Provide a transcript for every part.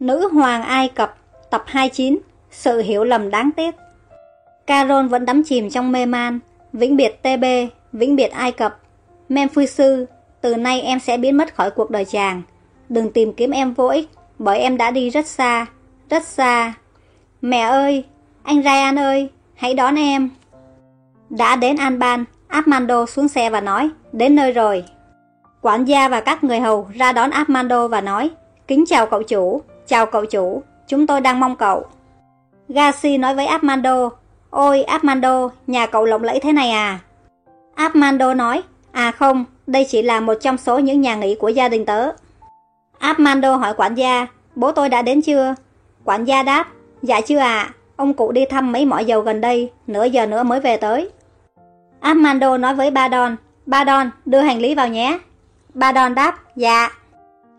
Nữ hoàng Ai Cập, Tập 29 Sự hiểu lầm đáng tiếc. Carol vẫn đắm chìm trong mê man. Vĩnh biệt TB Vĩnh biệt Ai Cập. Memphis sư Từ nay em sẽ biến mất khỏi cuộc đời chàng. Đừng tìm kiếm em vô ích, Bởi em đã đi rất xa Rất xa. Mẹ ơi, Anh Ryan ơi, Hãy đón em. Đã đến Alban Armando xuống xe và nói, Đến nơi rồi. Quản gia và các người hầu ra đón Armando và nói, Kính chào cậu chủ. Chào cậu chủ, Chúng tôi đang mong cậu. Gassi nói với Armando, Ôi, Armando, Nhà cậu lộng lẫy thế này à? Armando nói À không, Đây chỉ là một trong số những nhà nghỉ của gia đình tớ. Armando hỏi quản gia, Bố tôi đã đến chưa? Quản gia đáp Dạ chưa ạ, Ông cụ đi thăm mấy mỏ dầu gần đây, Nửa giờ nữa mới về tới. Armando nói với ba Don Ba Don, đưa hành lý vào nhé. Ba Don đáp Dạ.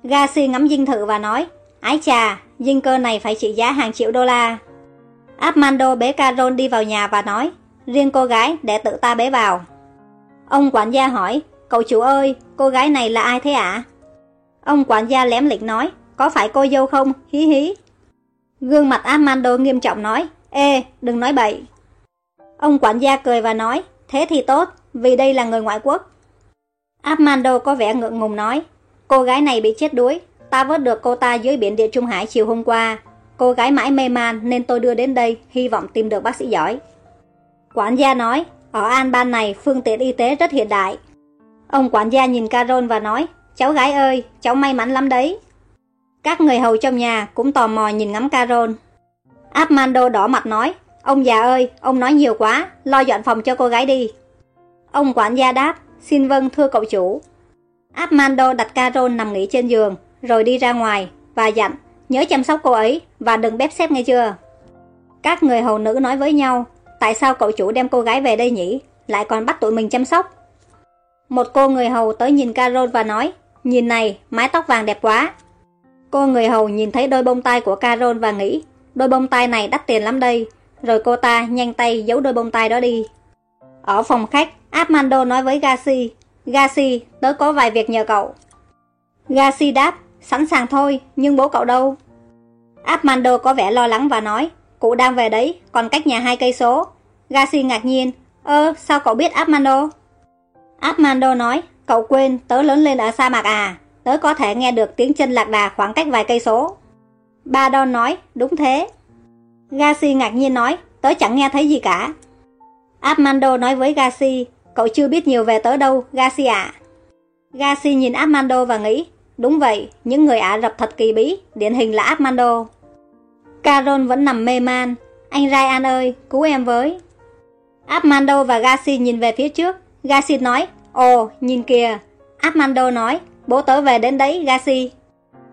Gassi ngắm dinh thự và nói Ái chà dinh cơ này phải trị giá hàng triệu đô la. Armando bế Carol đi vào nhà và nói, Riêng cô gái, để tự ta bế vào. Ông quản gia hỏi, Cậu chủ ơi, cô gái này là ai thế ạ? Ông quản gia lém lịch nói, Có phải cô dâu không? Hí hí. Gương mặt Armando nghiêm trọng nói, Ê, đừng nói bậy. Ông quản gia cười và nói, Thế thì tốt, vì đây là người ngoại quốc. Armando có vẻ ngượng ngùng nói, Cô gái này bị chết đuối Ta vớt được cô ta dưới biển địa Trung Hải chiều hôm qua. Cô gái mãi mê man nên tôi đưa đến đây, Hy vọng tìm được bác sĩ giỏi. Quản gia nói, Ở An Ban này, phương tiện y tế rất hiện đại. Ông quản gia nhìn Carol và nói, Cháu gái ơi, cháu may mắn lắm đấy. Các người hầu trong nhà cũng tò mò nhìn ngắm Carol Armando đỏ mặt nói, Ông già ơi, ông nói nhiều quá, Lo dọn phòng cho cô gái đi. Ông quản gia đáp, Xin vâng thưa cậu chủ. Armando đặt Carol nằm nghỉ trên giường. Rồi đi ra ngoài Và dặn Nhớ chăm sóc cô ấy Và đừng bếp xếp nghe chưa? Các người hầu nữ nói với nhau Tại sao cậu chủ đem cô gái về đây nhỉ? Lại còn bắt tụi mình chăm sóc. Một cô người hầu tới nhìn Carol và nói Nhìn này mái tóc vàng đẹp quá. Cô người hầu nhìn thấy đôi bông tai của Carol và nghĩ Đôi bông tai này đắt tiền lắm đây. Rồi cô ta nhanh tay giấu đôi bông tai đó đi. Ở phòng khách Armando nói với Gassi Gassi, tớ có vài việc nhờ cậu. Gassi đáp Sẵn sàng thôi, nhưng bố cậu đâu? Armando có vẻ lo lắng và nói Cụ đang về đấy, còn cách nhà hai cây số. Gassi ngạc nhiên Ơ, sao cậu biết Armando? Armando nói Cậu quên, tớ lớn lên ở sa mạc à Tớ có thể nghe được tiếng chân lạc đà khoảng cách vài cây số. Ba Don nói Đúng thế. Gassi ngạc nhiên nói Tớ chẳng nghe thấy gì cả. Armando nói với Gassi Cậu chưa biết nhiều về tớ đâu, Gassi ạ. Gassi nhìn Armando và nghĩ, đúng vậy, những người Ả Rập thật kỳ bí, điển hình là Armando. Carol vẫn nằm mê man, anh Ryan ơi, cứu em với. Armando và Gassi nhìn về phía trước, Gassi nói, ồ, nhìn kìa. Armando nói, bố tớ về đến đấy, Gassi.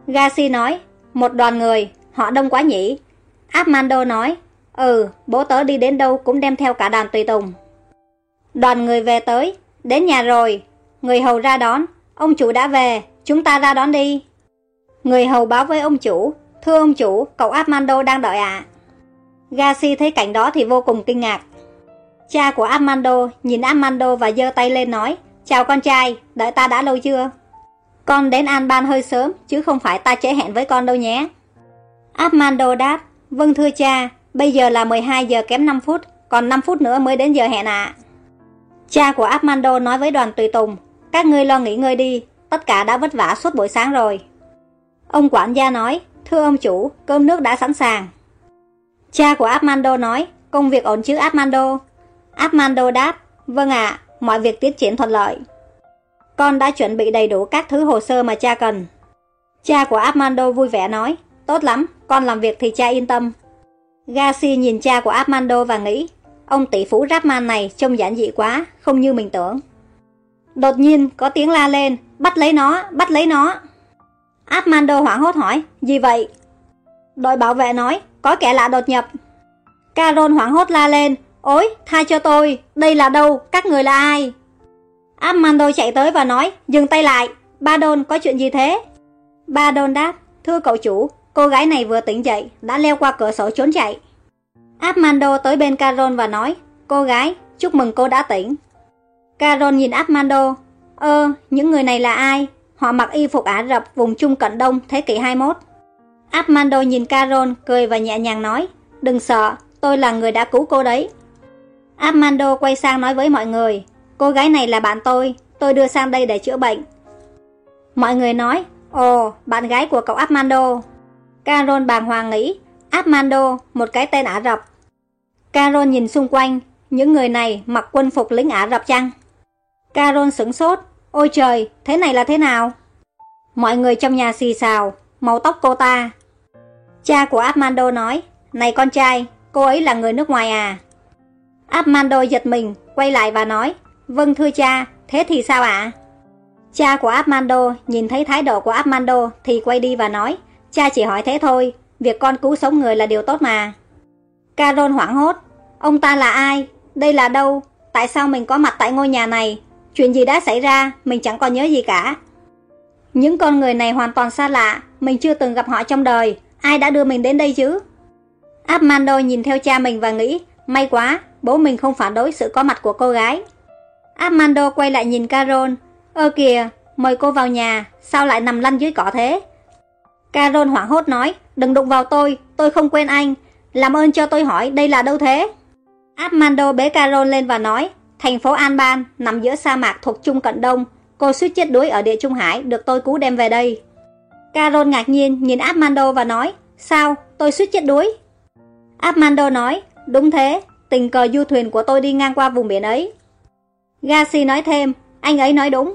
Gassi nói, một đoàn người, họ đông quá nhỉ. Armando nói, ừ, bố tớ đi đến đâu cũng đem theo cả đàn tùy tùng. Đoàn người về tới, đến nhà rồi. Người hầu ra đón, ông chủ đã về, chúng ta ra đón đi. Người hầu báo với ông chủ, thưa ông chủ, cậu Armando đang đợi ạ. À. Gassi thấy cảnh đó thì vô cùng kinh ngạc. Cha của Armando nhìn Armando và giơ tay lên nói, chào con trai, đợi ta đã lâu chưa? Con đến An hơi sớm, chứ không phải ta trễ hẹn với con đâu nhé. Armando đáp, vâng thưa cha, bây giờ là 12 giờ kém 5 phút, còn 5 phút nữa mới đến giờ hẹn ạ. À. Cha của Armando nói với đoàn tùy tùng, các ngươi lo nghỉ ngơi đi, tất cả đã vất vả suốt buổi sáng rồi. Ông quản gia nói, thưa ông chủ, cơm nước đã sẵn sàng. Cha của Armando nói, công việc ổn chứ Armando? Armando đáp, vâng ạ, mọi việc tiến triển thuận lợi. Con đã chuẩn bị đầy đủ các thứ hồ sơ mà cha cần. Cha của Armando vui vẻ nói, tốt lắm, con làm việc thì cha yên tâm. Gassi nhìn cha của Armando và nghĩ, Ông tỷ phú Rapman này trông giản dị quá, không như mình tưởng. Đột nhiên có tiếng la lên, bắt lấy nó, bắt lấy nó. Armando hoảng hốt hỏi, gì vậy? Đội bảo vệ nói, có kẻ lạ đột nhập. Carol hoảng hốt la lên, ôi, tha cho tôi, đây là đâu, các người là ai? Armando chạy tới và nói, dừng tay lại, Ba Đôn có chuyện gì thế? Ba Đôn đáp, thưa cậu chủ, cô gái này vừa tỉnh dậy, đã leo qua cửa sổ trốn chạy. Armando tới bên Carol và nói, cô gái, chúc mừng cô đã tỉnh. Carol nhìn Armando, ơ, những người này là ai? Họ mặc y phục Ả Rập vùng Trung Cận Đông thế kỷ 21. Armando nhìn Carol cười và nhẹ nhàng nói, đừng sợ, tôi là người đã cứu cô đấy. Armando quay sang nói với mọi người, cô gái này là bạn tôi, tôi đưa sang đây để chữa bệnh. Mọi người nói, ồ, bạn gái của cậu Armando. Carol bàng hoàng nghĩ, Armando, một cái tên Ả Rập. Carol nhìn xung quanh, những người này mặc quân phục lính Ả Rập chăng? Carol sững sốt, ôi trời, thế này là thế nào? Mọi người trong nhà xì xào, màu tóc cô ta. Cha của Armando nói, này con trai, cô ấy là người nước ngoài à? Armando giật mình, quay lại và nói, vâng thưa cha, thế thì sao ạ? Cha của Armando nhìn thấy thái độ của Armando thì quay đi và nói, cha chỉ hỏi thế thôi, việc con cứu sống người là điều tốt mà. Carol hoảng hốt, ông ta là ai? Đây là đâu? Tại sao mình có mặt tại ngôi nhà này? Chuyện gì đã xảy ra, mình chẳng còn nhớ gì cả. Những con người này hoàn toàn xa lạ, mình chưa từng gặp họ trong đời, ai đã đưa mình đến đây chứ? Armando nhìn theo cha mình và nghĩ, may quá, bố mình không phản đối sự có mặt của cô gái. Armando quay lại nhìn Carol, ơ kìa, mời cô vào nhà, sao lại nằm lăn dưới cỏ thế? Carol hoảng hốt nói, đừng đụng vào tôi, tôi không quên anh, làm ơn cho tôi hỏi đây là đâu thế? Armando bế Carol lên và nói, thành phố Anban nằm giữa sa mạc thuộc Trung Cận Đông, cô suýt chết đuối ở địa Trung Hải được tôi cứu đem về đây. Carol ngạc nhiên nhìn Armando và nói, sao, tôi suýt chết đuối? Armando nói, đúng thế, tình cờ du thuyền của tôi đi ngang qua vùng biển ấy. Gassi nói thêm, anh ấy nói đúng.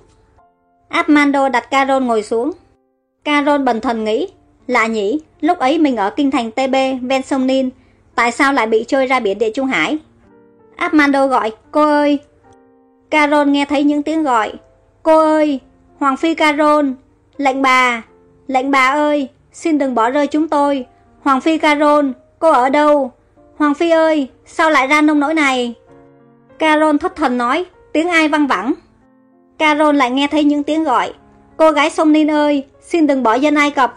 Armando đặt Carol ngồi xuống. Carol bần thần nghĩ, lạ nhỉ, lúc ấy mình ở kinh thành TB, ven sông Nin, tại sao lại bị trôi ra biển địa Trung Hải? Armando gọi, cô ơi. Carol nghe thấy những tiếng gọi, cô ơi, Hoàng Phi Carol, lệnh bà, lệnh bà ơi, xin đừng bỏ rơi chúng tôi. Hoàng Phi Carol, cô ở đâu? Hoàng Phi ơi, sao lại ra nông nỗi này? Carol thất thần nói, tiếng ai văng vẳng. Carol lại nghe thấy những tiếng gọi, cô gái sông Nin ơi, xin đừng bỏ dân Ai Cập.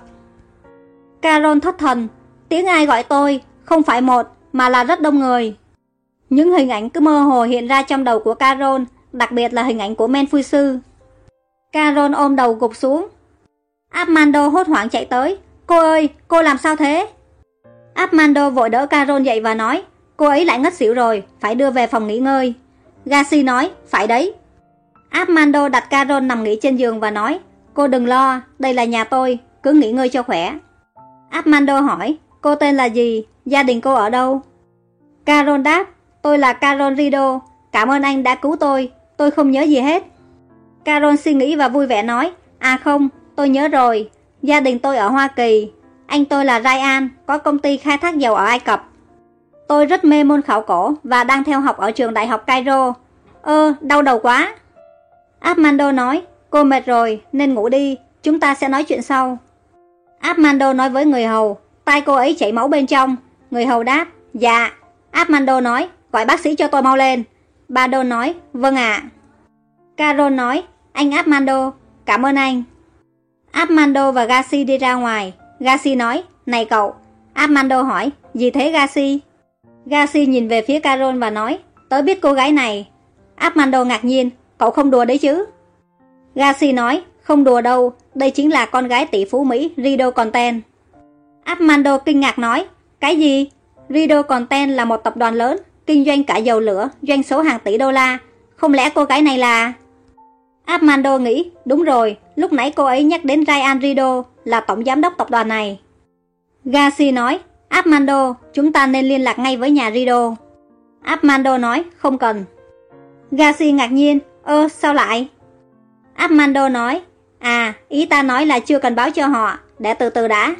Carol thất thần, tiếng ai gọi tôi, không phải một, mà là rất đông người. Những hình ảnh cứ mơ hồ hiện ra trong đầu của Carol, đặc biệt là hình ảnh của men phui sư. Carol ôm đầu gục xuống. Armando hốt hoảng chạy tới. Cô ơi, cô làm sao thế? Armando vội đỡ Carol dậy và nói, cô ấy lại ngất xỉu rồi, phải đưa về phòng nghỉ ngơi. Gassi nói, phải đấy. Armando đặt Carol nằm nghỉ trên giường và nói, cô đừng lo, đây là nhà tôi, cứ nghỉ ngơi cho khỏe. Armando hỏi, cô tên là gì, gia đình cô ở đâu? Carol đáp, tôi là Carol Rido, cảm ơn anh đã cứu tôi, tôi không nhớ gì hết. Carol suy nghĩ và vui vẻ nói, à không, tôi nhớ rồi, gia đình tôi ở Hoa Kỳ, anh tôi là Ryan, có công ty khai thác dầu ở Ai Cập. Tôi rất mê môn khảo cổ và đang theo học ở trường đại học Cairo. Ơ, đau đầu quá. Armando nói, cô mệt rồi nên ngủ đi, chúng ta sẽ nói chuyện sau. Armando nói với người hầu, tay cô ấy chảy máu bên trong. Người hầu đáp, dạ. Armando nói, gọi bác sĩ cho tôi mau lên. Bado nói, vâng ạ. À. Carol nói, anh Armando, cảm ơn anh. Armando và Gassi đi ra ngoài. Gassi nói, này cậu. Armando hỏi, gì thế Gassi? Gassi nhìn về phía Carol và nói, tớ biết cô gái này. Armando ngạc nhiên, cậu không đùa đấy chứ? Gassi nói, không đùa đâu, đây chính là con gái tỷ phú Mỹ Rido Content. Armando kinh ngạc nói, cái gì? Rido Content là một tập đoàn lớn, kinh doanh cả dầu lửa, doanh số hàng tỷ đô la. Không lẽ cô gái này là... Armando nghĩ, đúng rồi, lúc nãy cô ấy nhắc đến Ryan Rido là tổng giám đốc tập đoàn này. Garcia nói, Armando, chúng ta nên liên lạc ngay với nhà Rido. Armando nói, không cần. Garcia ngạc nhiên, ơ, sao lại? Armando nói, à, ý ta nói là chưa cần báo cho họ, để từ từ đã.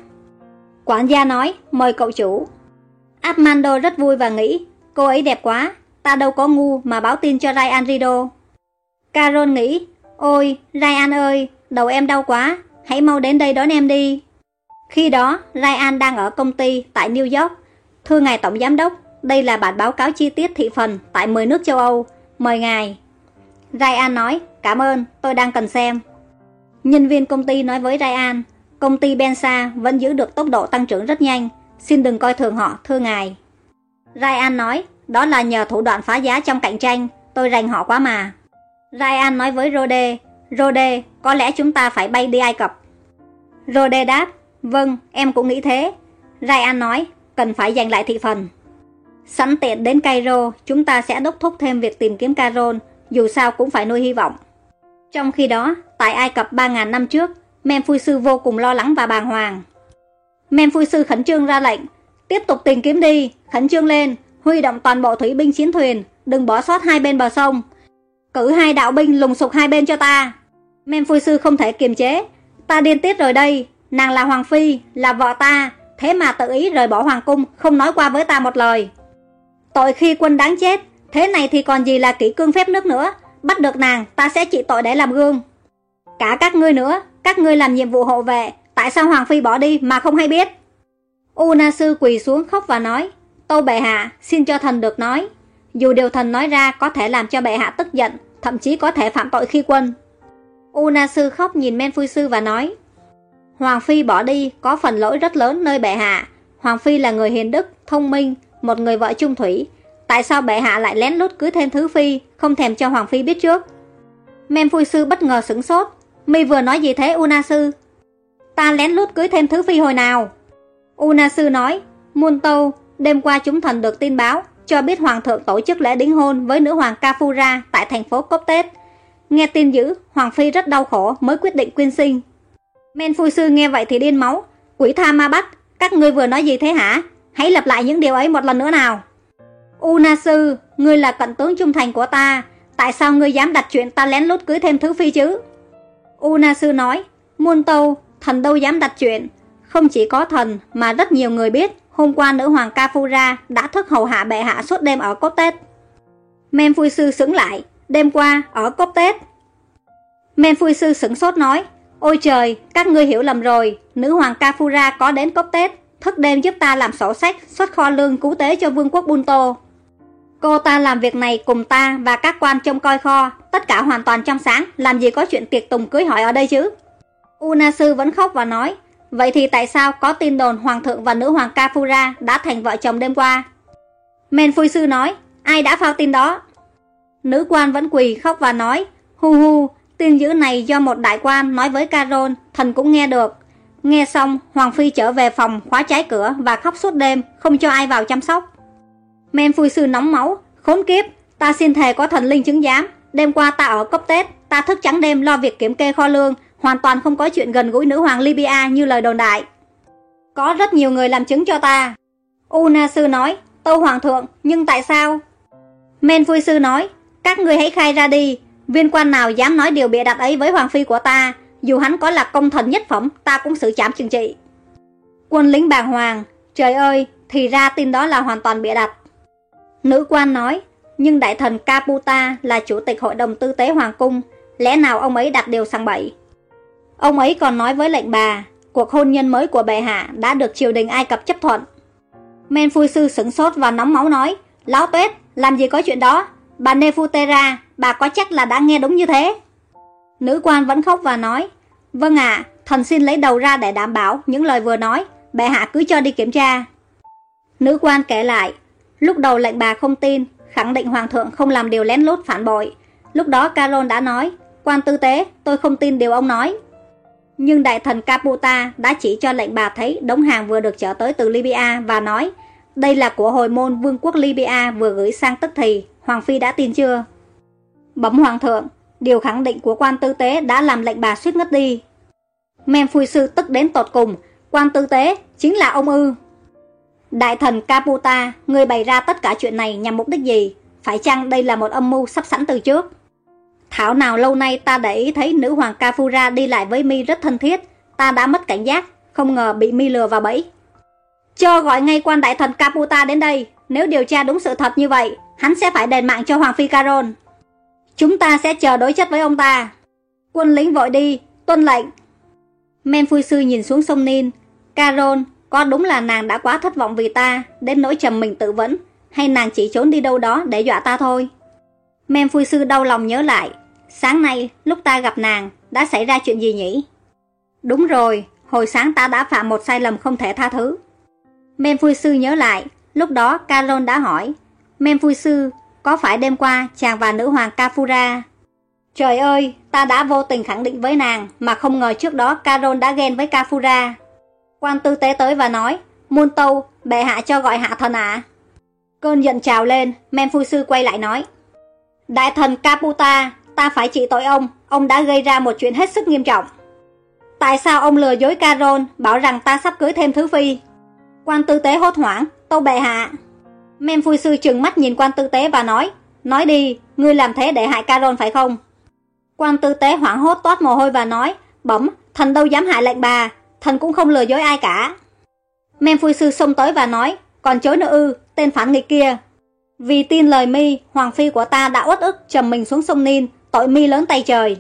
Quản gia nói, mời cậu chủ. Armando rất vui và nghĩ, cô ấy đẹp quá, ta đâu có ngu mà báo tin cho Ryan Rido. Carol nghĩ, ôi, Ryan ơi, đầu em đau quá, hãy mau đến đây đón em đi. Khi đó, Ryan đang ở công ty tại New York. Thưa ngài tổng giám đốc, đây là bản báo cáo chi tiết thị phần tại 10 nước châu Âu. Mời ngài. Ryan nói, cảm ơn, tôi đang cần xem. Nhân viên công ty nói với Ryan, công ty Bensa vẫn giữ được tốc độ tăng trưởng rất nhanh. Xin đừng coi thường họ, thưa ngài. Ryan nói, đó là nhờ thủ đoạn phá giá trong cạnh tranh, tôi rành họ quá mà. Ryan nói với Rode, Rode, có lẽ chúng ta phải bay đi Ai Cập. Rode đáp, Vâng, em cũng nghĩ thế. Ryan nói, cần phải giành lại thị phần. Sẵn tiện đến Cairo, chúng ta sẽ đốc thúc thêm việc tìm kiếm Caron, dù sao cũng phải nuôi hy vọng. Trong khi đó, tại Ai Cập 3.000 năm trước, Memphui sư vô cùng lo lắng và bàng hoàng. Memphui sư khẩn trương ra lệnh, tiếp tục tìm kiếm đi, khẩn trương lên, huy động toàn bộ thủy binh chiến thuyền, đừng bỏ sót hai bên bờ sông. Cử hai đạo binh lùng sục hai bên cho ta. men phu sư không thể kiềm chế, ta điên tiết rồi đây, nàng là hoàng phi, là vợ ta, thế mà tự ý rời bỏ hoàng cung, không nói qua với ta một lời. Tội khi quân đáng chết, thế này thì còn gì là kỷ cương phép nước nữa, bắt được nàng, ta sẽ trị tội để làm gương. Cả các ngươi nữa, các ngươi làm nhiệm vụ hộ vệ, tại sao Hoàng Phi bỏ đi mà không hay biết? Una sư quỳ xuống khóc và nói, Tâu bệ hạ, xin cho thần được nói. Dù điều thần nói ra có thể làm cho bệ hạ tức giận, thậm chí có thể phạm tội khi quân. Una sư khóc nhìn Men Phui sư và nói, Hoàng Phi bỏ đi có phần lỗi rất lớn nơi bệ hạ. Hoàng Phi là người hiền đức, thông minh, một người vợ trung thủy. Tại sao bệ hạ lại lén lút cưới thêm thứ phi, không thèm cho Hoàng Phi biết trước? Men Phui sư bất ngờ sửng sốt. Mi vừa nói gì thế Una sư? Ta lén lút cưới thêm thứ phi hồi nào? Una sư nói, Muôn Tâu, đêm qua chúng thần được tin báo, cho biết Hoàng thượng tổ chức lễ đính hôn với nữ hoàng Kafura tại thành phố Cốc Tết. Nghe tin dữ, Hoàng Phi rất đau khổ mới quyết định quyên sinh. Men Phu Sư nghe vậy thì điên máu. Quỷ tha ma bắt, các ngươi vừa nói gì thế hả? Hãy lặp lại những điều ấy một lần nữa nào. Una Sư, ngươi là cận tướng trung thành của ta. Tại sao ngươi dám đặt chuyện ta lén lút cưới thêm thứ phi chứ? Una Sư nói, muôn tâu, thần đâu dám đặt chuyện. Không chỉ có thần mà rất nhiều người biết hôm qua nữ hoàng Kafura đã thức hầu hạ bệ hạ suốt đêm ở cốt Tết. Men Phui Sư sững lại, đêm qua ở cốt Tết. Men Phui Sư sững sốt nói, Ôi trời, các ngươi hiểu lầm rồi, nữ hoàng Kafura có đến cốc Tết, thức đêm giúp ta làm sổ sách, xuất kho lương cứu tế cho vương quốc Bunto. Cô ta làm việc này cùng ta và các quan trông coi kho, tất cả hoàn toàn trong sáng, làm gì có chuyện tiệc tùng cưới hỏi ở đây chứ? Una sư vẫn khóc và nói, vậy thì tại sao có tin đồn hoàng thượng và nữ hoàng Kafura đã thành vợ chồng đêm qua? Men Phui sư nói, ai đã phao tin đó? Nữ quan vẫn quỳ khóc và nói, hu hu, Tin dữ này do một đại quan nói với Carol, thần cũng nghe được. Nghe xong, Hoàng Phi trở về phòng khóa trái cửa và khóc suốt đêm, không cho ai vào chăm sóc. Men phui sư nóng máu, khốn kiếp, ta xin thề có thần linh chứng giám. Đêm qua ta ở cốc Tết, ta thức trắng đêm lo việc kiểm kê kho lương, hoàn toàn không có chuyện gần gũi nữ hoàng Libya như lời đồn đại. Có rất nhiều người làm chứng cho ta. Una sư nói, tâu hoàng thượng, nhưng tại sao? Men vui sư nói, các người hãy khai ra đi, Viên quan nào dám nói điều bịa đặt ấy với hoàng phi của ta, dù hắn có là công thần nhất phẩm, ta cũng xử trảm chừng trị. Quân lính bàng hoàng, trời ơi, thì ra tin đó là hoàn toàn bịa đặt. Nữ quan nói, nhưng đại thần Caputa là chủ tịch hội đồng tư tế hoàng cung, lẽ nào ông ấy đặt điều sang bậy? Ông ấy còn nói với lệnh bà, cuộc hôn nhân mới của bệ hạ đã được triều đình Ai Cập chấp thuận. Men phu sư sửng sốt và nóng máu nói, Láo tuyết làm gì có chuyện đó, Bà Nefutera, bà có chắc là đã nghe đúng như thế? Nữ quan vẫn khóc và nói, Vâng ạ, thần xin lấy đầu ra để đảm bảo những lời vừa nói, bệ hạ cứ cho đi kiểm tra. Nữ quan kể lại, lúc đầu lệnh bà không tin, khẳng định hoàng thượng không làm điều lén lút phản bội. Lúc đó Carol đã nói, quan tư tế, tôi không tin điều ông nói. Nhưng đại thần Caputa đã chỉ cho lệnh bà thấy đống hàng vừa được trở tới từ Libya và nói, đây là của hồi môn vương quốc Libya vừa gửi sang tức thì, Hoàng Phi đã tin chưa? Bấm Hoàng thượng, điều khẳng định của quan tư tế đã làm lệnh bà suýt ngất đi. Mem Phui Sư tức đến tột cùng, quan tư tế chính là ông ư. Đại thần Caputa, người bày ra tất cả chuyện này nhằm mục đích gì? Phải chăng đây là một âm mưu sắp sẵn từ trước? Thảo nào lâu nay ta để ý thấy nữ hoàng Kafura đi lại với mi rất thân thiết, ta đã mất cảnh giác, không ngờ bị mi lừa vào bẫy. Cho gọi ngay quan đại thần Caputa đến đây, nếu điều tra đúng sự thật như vậy, hắn sẽ phải đền mạng cho Hoàng Phi Caron. Chúng ta sẽ chờ đối chất với ông ta. Quân lính vội đi, tuân lệnh. Men Sư nhìn xuống sông Nin. Caron, có đúng là nàng đã quá thất vọng vì ta, đến nỗi trầm mình tự vấn, hay nàng chỉ trốn đi đâu đó để dọa ta thôi? Men phu Sư đau lòng nhớ lại, sáng nay lúc ta gặp nàng, đã xảy ra chuyện gì nhỉ? Đúng rồi, hồi sáng ta đã phạm một sai lầm không thể tha thứ. Men phu Sư nhớ lại, lúc đó carol đã hỏi, Men phu Sư, có phải đêm qua chàng và nữ hoàng Kafura? Trời ơi, ta đã vô tình khẳng định với nàng mà không ngờ trước đó carol đã ghen với Kafura. Quan tư tế tới và nói, muôn tâu, bệ hạ cho gọi hạ thần ạ. Cơn giận trào lên, men phu sư quay lại nói. Đại thần Caputa, ta phải trị tội ông, ông đã gây ra một chuyện hết sức nghiêm trọng. Tại sao ông lừa dối Caron, bảo rằng ta sắp cưới thêm thứ phi? Quan tư tế hốt hoảng, tâu bệ hạ. Men phu sư trừng mắt nhìn quan tư tế và nói, nói đi, ngươi làm thế để hại Caron phải không? Quan tư tế hoảng hốt toát mồ hôi và nói, bẩm, thần đâu dám hại lệnh bà, thần cũng không lừa dối ai cả. Men phu sư xông tới và nói, còn chối nữa ư, tên phản nghịch kia. Vì tin lời mi, hoàng phi của ta đã uất ức trầm mình xuống sông Nin, tội mi lớn tay trời.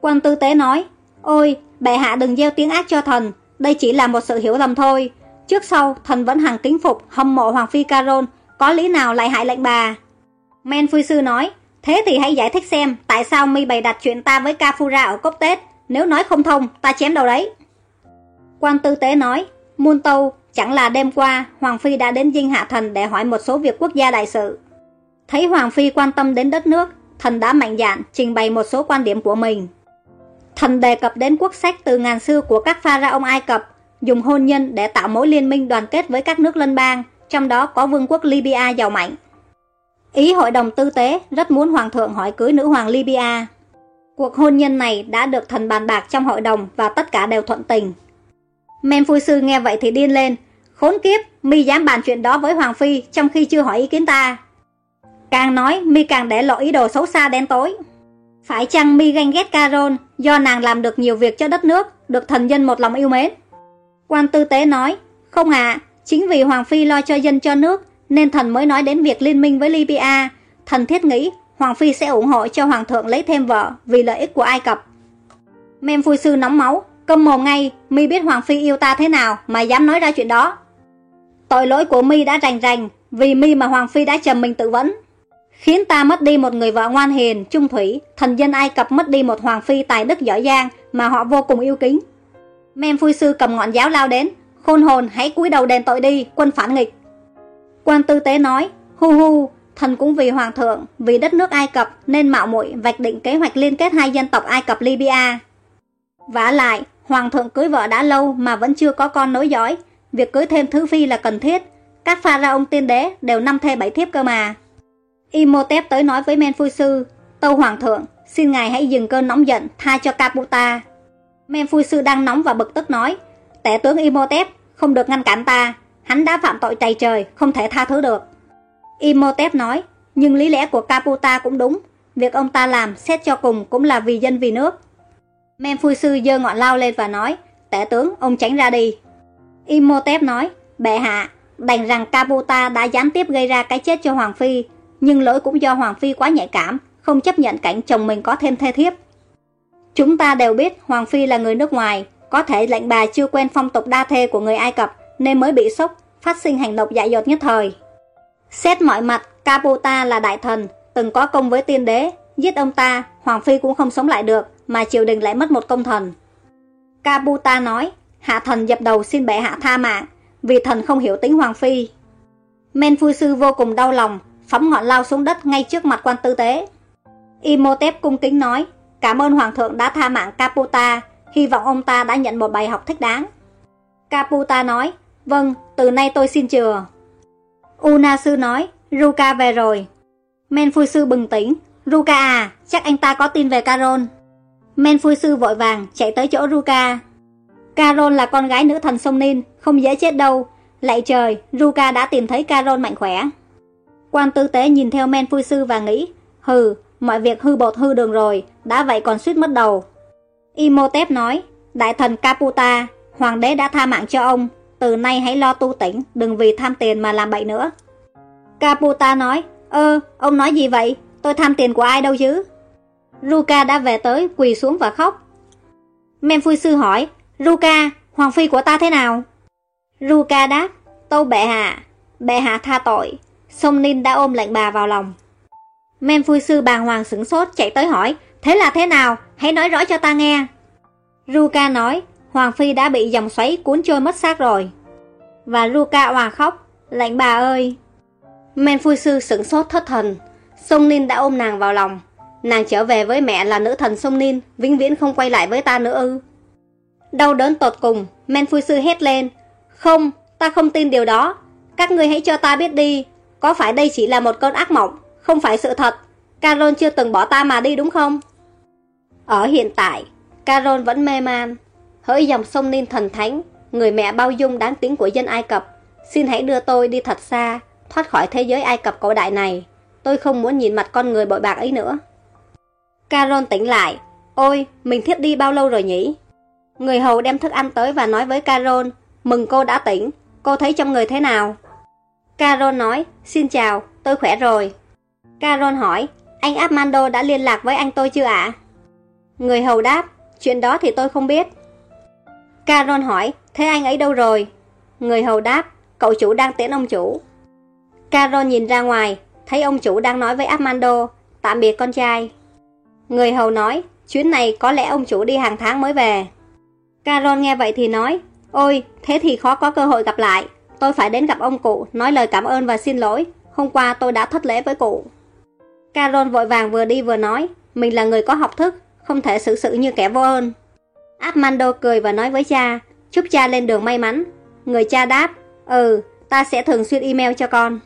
Quan tư tế nói, ôi, bệ hạ đừng gieo tiếng ác cho thần, đây chỉ là một sự hiểu lầm thôi. Trước sau, thần vẫn hằng kính phục, hâm mộ hoàng phi Caron, có lý nào lại hại lệnh bà. Men phu sư nói, thế thì hãy giải thích xem tại sao mi bày đặt chuyện ta với Kafura ở cốc Tết, nếu nói không thông, ta chém đầu đấy. Quan tư tế nói, muôn tâu, Chẳng là đêm qua, Hoàng Phi đã đến dinh hạ thần để hỏi một số việc quốc gia đại sự. Thấy Hoàng Phi quan tâm đến đất nước, thần đã mạnh dạn trình bày một số quan điểm của mình. Thần đề cập đến quốc sách từ ngàn xưa của các pha ra ông Ai Cập, dùng hôn nhân để tạo mối liên minh đoàn kết với các nước lân bang, trong đó có vương quốc Libya giàu mạnh. Ý hội đồng tư tế rất muốn hoàng thượng hỏi cưới nữ hoàng Libya. Cuộc hôn nhân này đã được thần bàn bạc trong hội đồng và tất cả đều thuận tình. Men phu sư nghe vậy thì điên lên. Khốn kiếp, mi dám bàn chuyện đó với Hoàng Phi trong khi chưa hỏi ý kiến ta. Càng nói, mi càng để lộ ý đồ xấu xa đen tối. Phải chăng mi ganh ghét Caron do nàng làm được nhiều việc cho đất nước, được thần dân một lòng yêu mến? Quan tư tế nói, không ạ, chính vì Hoàng Phi lo cho dân cho nước, nên thần mới nói đến việc liên minh với Libya. Thần thiết nghĩ Hoàng Phi sẽ ủng hộ cho Hoàng thượng lấy thêm vợ vì lợi ích của Ai Cập. Mem phu sư nóng máu, Câm mồm ngay, mi biết Hoàng Phi yêu ta thế nào mà dám nói ra chuyện đó. Tội lỗi của mi đã rành rành, vì mi mà Hoàng Phi đã trầm mình tự vẫn Khiến ta mất đi một người vợ ngoan hiền, trung thủy, thần dân Ai Cập mất đi một Hoàng Phi tài đức giỏi giang mà họ vô cùng yêu kính. Mem phu sư cầm ngọn giáo lao đến, khôn hồn hãy cúi đầu đền tội đi, quân phản nghịch. Quan tư tế nói, hu hu, thần cũng vì hoàng thượng, vì đất nước Ai Cập nên mạo muội vạch định kế hoạch liên kết hai dân tộc Ai Cập Libya. vả lại, Hoàng thượng cưới vợ đã lâu mà vẫn chưa có con nối dõi. Việc cưới thêm thứ phi là cần thiết. Các pha ra ông tiên đế đều năm thê bảy thiếp cơ mà. Imhotep tới nói với Men Phu Sư, Tâu Hoàng thượng, xin ngài hãy dừng cơn nóng giận, tha cho Caputa. Men Phu Sư đang nóng và bực tức nói, Tể tướng Imhotep, không được ngăn cản ta, hắn đã phạm tội tày trời, không thể tha thứ được. Imhotep nói, nhưng lý lẽ của Caputa cũng đúng, việc ông ta làm xét cho cùng cũng là vì dân vì nước. Men phu sư giơ ngọn lao lên và nói, tể tướng, ông tránh ra đi. Imhotep nói, bệ hạ, đành rằng Kabuta đã gián tiếp gây ra cái chết cho Hoàng Phi, nhưng lỗi cũng do Hoàng Phi quá nhạy cảm, không chấp nhận cảnh chồng mình có thêm thê thiếp. Chúng ta đều biết Hoàng Phi là người nước ngoài, có thể lệnh bà chưa quen phong tục đa thê của người Ai Cập nên mới bị sốc, phát sinh hành động dại dột nhất thời. Xét mọi mặt, Kabuta là đại thần, từng có công với tiên đế, giết ông ta, Hoàng Phi cũng không sống lại được, mà triều đình lại mất một công thần. Kabuta nói, hạ thần dập đầu xin bệ hạ tha mạng, vì thần không hiểu tính Hoàng Phi. Men phu sư vô cùng đau lòng, phóng ngọn lao xuống đất ngay trước mặt quan tư tế. Imhotep cung kính nói, cảm ơn Hoàng thượng đã tha mạng Kaputa, hy vọng ông ta đã nhận một bài học thích đáng. Kaputa nói, vâng, từ nay tôi xin chừa. Unasu nói, Ruka về rồi. Men phu sư bừng tỉnh, Ruka à, chắc anh ta có tin về Carol. Men phu sư vội vàng chạy tới chỗ Ruka. Carol là con gái nữ thần sông Nin, không dễ chết đâu. Lạy trời, Ruka đã tìm thấy Carol mạnh khỏe. Quan tư tế nhìn theo men phu sư và nghĩ, hừ, mọi việc hư bột hư đường rồi, đã vậy còn suýt mất đầu. Imhotep nói, đại thần Caputa, hoàng đế đã tha mạng cho ông, từ nay hãy lo tu tỉnh, đừng vì tham tiền mà làm bậy nữa. Caputa nói, ơ, ông nói gì vậy, tôi tham tiền của ai đâu chứ? Ruka đã về tới, quỳ xuống và khóc. Memphui sư hỏi, Ruka, hoàng phi của ta thế nào? Ruka đáp, tâu bệ hạ, bệ hạ tha tội. Song Ninh đã ôm lệnh bà vào lòng. Memphui sư bàng hoàng sửng sốt chạy tới hỏi, thế là thế nào, hãy nói rõ cho ta nghe. Ruka nói, Hoàng Phi đã bị dòng xoáy cuốn trôi mất xác rồi. Và Ruka hòa khóc, lệnh bà ơi. Memphui sư sửng sốt thất thần, Song Ninh đã ôm nàng vào lòng. Nàng trở về với mẹ là nữ thần sông Ninh, vĩnh viễn không quay lại với ta nữa ư. Đau đớn tột cùng, men phu sư hét lên. Không, ta không tin điều đó. Các ngươi hãy cho ta biết đi, có phải đây chỉ là một cơn ác mộng, không phải sự thật. Carol chưa từng bỏ ta mà đi đúng không? Ở hiện tại, Carol vẫn mê man. Hỡi dòng sông Nin thần thánh, người mẹ bao dung đáng tiếng của dân Ai Cập, xin hãy đưa tôi đi thật xa, thoát khỏi thế giới Ai Cập cổ đại này. Tôi không muốn nhìn mặt con người bội bạc ấy nữa. Carol tỉnh lại. Ôi, mình thiếp đi bao lâu rồi nhỉ? Người hầu đem thức ăn tới và nói với Carol, mừng cô đã tỉnh, cô thấy trong người thế nào? Carol nói, xin chào, tôi khỏe rồi. Carol hỏi, anh Armando đã liên lạc với anh tôi chưa ạ? Người hầu đáp, chuyện đó thì tôi không biết. Carol hỏi, thế anh ấy đâu rồi? Người hầu đáp, cậu chủ đang tiễn ông chủ. Carol nhìn ra ngoài, thấy ông chủ đang nói với Armando, tạm biệt con trai. Người hầu nói, chuyến này có lẽ ông chủ đi hàng tháng mới về. Carol nghe vậy thì nói, ôi, thế thì khó có cơ hội gặp lại. Tôi phải đến gặp ông cụ, nói lời cảm ơn và xin lỗi. Hôm qua tôi đã thất lễ với cụ. Carol vội vàng vừa đi vừa nói, mình là người có học thức, không thể xử sự như kẻ vô ơn. Armando cười và nói với cha, chúc cha lên đường may mắn. Người cha đáp, ừ, ta sẽ thường xuyên email cho con.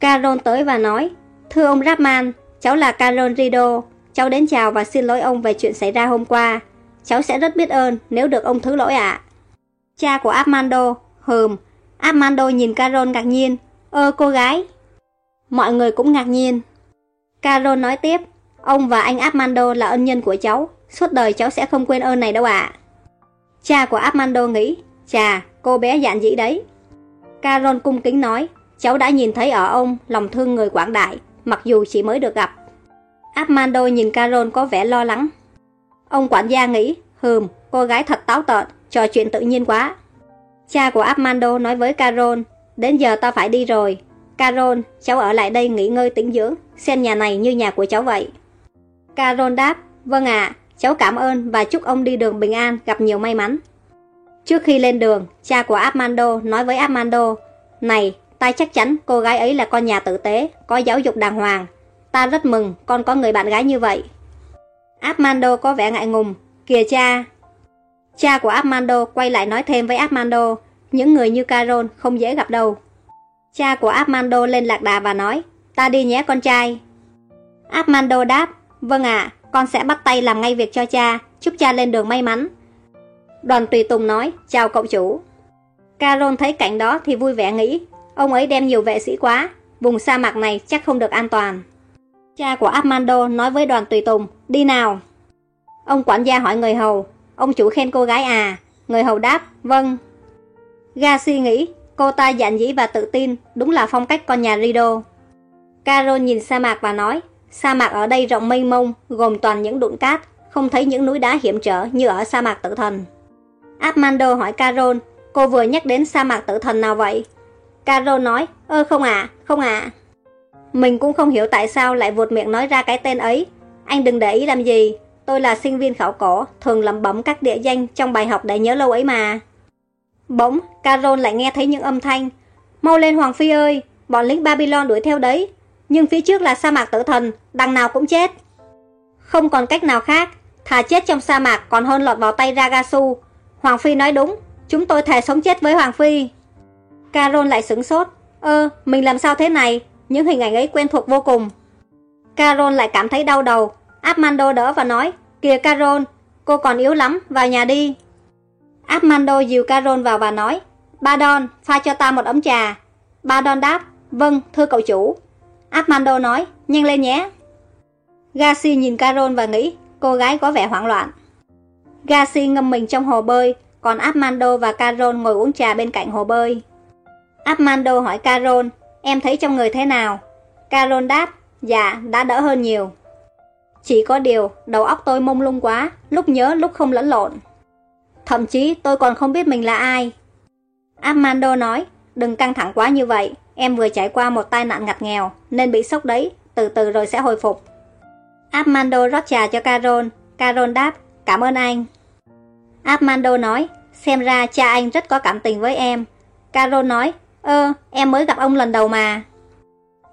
Carol tới và nói, thưa ông Rapman, cháu là Carol Rido, cháu đến chào và xin lỗi ông về chuyện xảy ra hôm qua. Cháu sẽ rất biết ơn nếu được ông thứ lỗi ạ. Cha của Armando, hờm, Armando nhìn Carol ngạc nhiên, ơ cô gái. Mọi người cũng ngạc nhiên. Carol nói tiếp, ông và anh Armando là ân nhân của cháu, suốt đời cháu sẽ không quên ơn này đâu ạ. Cha của Armando nghĩ, chà, cô bé dạn dĩ đấy. Carol cung kính nói, cháu đã nhìn thấy ở ông lòng thương người quảng đại, mặc dù chỉ mới được gặp. Armando nhìn Carol có vẻ lo lắng. Ông quản gia nghĩ, hừm, cô gái thật táo tợn, trò chuyện tự nhiên quá. Cha của Armando nói với Carol, đến giờ ta phải đi rồi. Carol, cháu ở lại đây nghỉ ngơi tĩnh dưỡng, xem nhà này như nhà của cháu vậy. Carol đáp, vâng ạ, cháu cảm ơn và chúc ông đi đường bình an, gặp nhiều may mắn. Trước khi lên đường, cha của Armando nói với Armando, Này, ta chắc chắn cô gái ấy là con nhà tử tế, có giáo dục đàng hoàng. Ta rất mừng con có người bạn gái như vậy. Armando có vẻ ngại ngùng, kìa cha. Cha của Armando quay lại nói thêm với Armando, những người như Carol không dễ gặp đâu. Cha của Armando lên lạc đà và nói, ta đi nhé con trai. Armando đáp, vâng ạ, con sẽ bắt tay làm ngay việc cho cha, chúc cha lên đường may mắn. Đoàn tùy tùng nói, chào cậu chủ. Carol thấy cảnh đó thì vui vẻ nghĩ, ông ấy đem nhiều vệ sĩ quá, vùng sa mạc này chắc không được an toàn. Cha của Armando nói với đoàn tùy tùng, đi nào. Ông quản gia hỏi người hầu, ông chủ khen cô gái à? Người hầu đáp, vâng. Garci nghĩ, cô ta dạn dĩ và tự tin, đúng là phong cách con nhà Rido. Carol nhìn sa mạc và nói, sa mạc ở đây rộng mênh mông, gồm toàn những đụn cát, không thấy những núi đá hiểm trở như ở sa mạc tử thần. Armando hỏi Carol, cô vừa nhắc đến sa mạc tử thần nào vậy? Carol nói, ơ không ạ, không ạ. Mình cũng không hiểu tại sao lại vụt miệng nói ra cái tên ấy. Anh đừng để ý làm gì, tôi là sinh viên khảo cổ, thường lẩm bẩm các địa danh trong bài học để nhớ lâu ấy mà. Bỗng, Carol lại nghe thấy những âm thanh. Mau lên Hoàng Phi ơi, bọn lính Babylon đuổi theo đấy. Nhưng phía trước là sa mạc tử thần, đằng nào cũng chết. Không còn cách nào khác, thà chết trong sa mạc còn hơn lọt vào tay Ragasu. Hoàng Phi nói đúng, chúng tôi thề sống chết với Hoàng Phi. Carol lại sửng sốt. Ơ, mình làm sao thế này? Những hình ảnh ấy quen thuộc vô cùng. Carol lại cảm thấy đau đầu. Armando đỡ và nói, kìa Carol, cô còn yếu lắm, vào nhà đi. Armando dìu Carol vào và nói, Ba Don, pha cho ta một ấm trà. Ba Don đáp, vâng, thưa cậu chủ. Armando nói, nhanh lên nhé. Gassi nhìn Carol và nghĩ, cô gái có vẻ hoảng loạn. Gassi ngâm mình trong hồ bơi, còn Armando và Carol ngồi uống trà bên cạnh hồ bơi. Armando hỏi Carol, em thấy trong người thế nào? Carol đáp, dạ, đã đỡ hơn nhiều. Chỉ có điều, đầu óc tôi mông lung quá, lúc nhớ lúc không lẫn lộn. Thậm chí tôi còn không biết mình là ai. Armando nói, đừng căng thẳng quá như vậy, em vừa trải qua một tai nạn ngặt nghèo, nên bị sốc đấy, từ từ rồi sẽ hồi phục. Armando rót trà cho Carol, Carol đáp, cảm ơn anh. Armando nói, xem ra cha anh rất có cảm tình với em. Carol nói, ơ, em mới gặp ông lần đầu mà.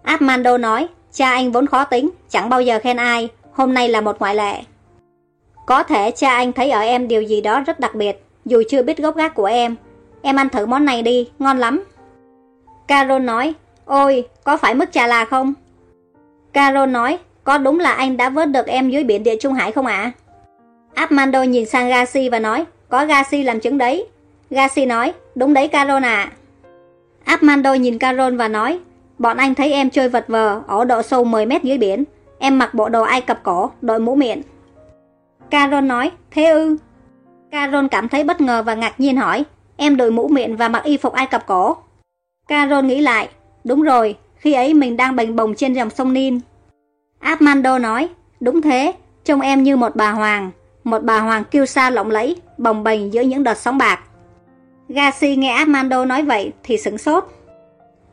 Armando nói, cha anh vốn khó tính, chẳng bao giờ khen ai, hôm nay là một ngoại lệ. Có thể cha anh thấy ở em điều gì đó rất đặc biệt, dù chưa biết gốc gác của em. Em ăn thử món này đi, ngon lắm. Carol nói, ôi, có phải mức trà là không? Carol nói, có đúng là anh đã vớt được em dưới biển địa Trung Hải không ạ? À? Armando nhìn sang Gassi và nói, có Gassi làm chứng đấy. Gassi nói, đúng đấy Carol à. Armando nhìn Carol và nói, bọn anh thấy em chơi vật vờ ở độ sâu 10 mét dưới biển. Em mặc bộ đồ Ai Cập cổ, đội mũ miệng. Carol nói, thế ư? Carol cảm thấy bất ngờ và ngạc nhiên hỏi, em đội mũ miệng và mặc y phục Ai Cập cổ. Carol nghĩ lại, đúng rồi, khi ấy mình đang bành bồng trên dòng sông Nin. Armando nói, đúng thế, trông em như một bà hoàng, một bà hoàng kiêu sa lộng lẫy, bồng bềnh giữa những đợt sóng bạc. Gassi nghe Armando nói vậy thì sửng sốt.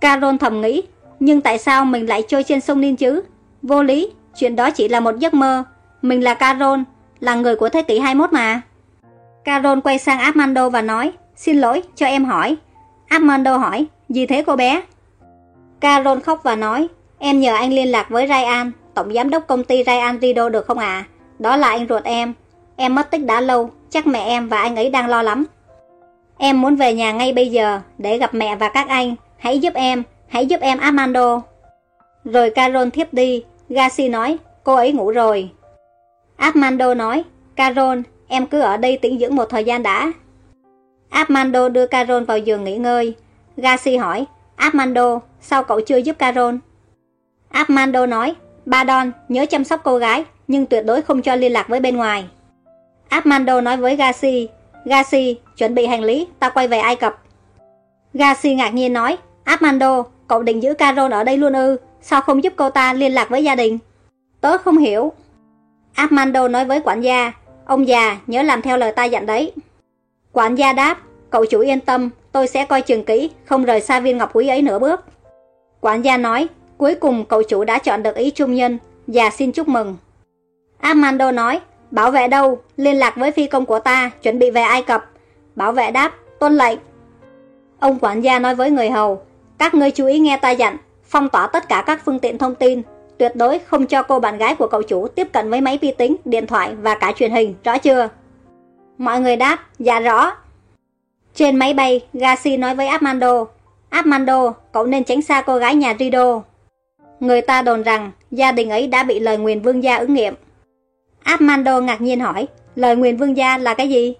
Carol thầm nghĩ, nhưng tại sao mình lại trôi trên sông Nin chứ? Vô lý, chuyện đó chỉ là một giấc mơ. Mình là Carol, là người của thế kỷ 21 mà. Carol quay sang Armando và nói, xin lỗi, cho em hỏi. Armando hỏi, gì thế cô bé? Carol khóc và nói, em nhờ anh liên lạc với Ryan, tổng giám đốc công ty Ryan Rido được không ạ? À? Đó là anh ruột em. Em mất tích đã lâu, chắc mẹ em và anh ấy đang lo lắm. Em muốn về nhà ngay bây giờ để gặp mẹ và các anh. Hãy giúp em, hãy giúp em Armando. Rồi Carol thiếp đi, Gassi nói, cô ấy ngủ rồi. Armando nói, Carol, em cứ ở đây tĩnh dưỡng một thời gian đã. Armando đưa Carol vào giường nghỉ ngơi. Gassi hỏi, Armando, sao cậu chưa giúp Carol? Armando nói, Ba Don nhớ chăm sóc cô gái, nhưng tuyệt đối không cho liên lạc với bên ngoài. Armando nói với Gassi, Gassi, chuẩn bị hành lý, ta quay về Ai Cập. Gassi ngạc nhiên nói, Armando, cậu định giữ Carol ở đây luôn ư, sao không giúp cô ta liên lạc với gia đình? Tớ không hiểu. Armando nói với quản gia, ông già nhớ làm theo lời ta dặn đấy. Quản gia đáp, cậu chủ yên tâm, tôi sẽ coi chừng kỹ, không rời xa viên ngọc quý ấy nửa bước. Quản gia nói, cuối cùng cậu chủ đã chọn được ý trung nhân, và xin chúc mừng. Armando nói, bảo vệ đâu, liên lạc với phi công của ta, chuẩn bị về Ai Cập. Bảo vệ đáp, tuân lệnh. Ông quản gia nói với người hầu, các ngươi chú ý nghe ta dặn, phong tỏa tất cả các phương tiện thông tin, tuyệt đối không cho cô bạn gái của cậu chủ tiếp cận với máy vi tính, điện thoại và cả truyền hình, rõ chưa? Mọi người đáp, dạ rõ. Trên máy bay, Gassi nói với Armando, Armando, cậu nên tránh xa cô gái nhà Rido. Người ta đồn rằng gia đình ấy đã bị lời nguyền vương gia ứng nghiệm. Armando ngạc nhiên hỏi, lời nguyền vương gia là cái gì?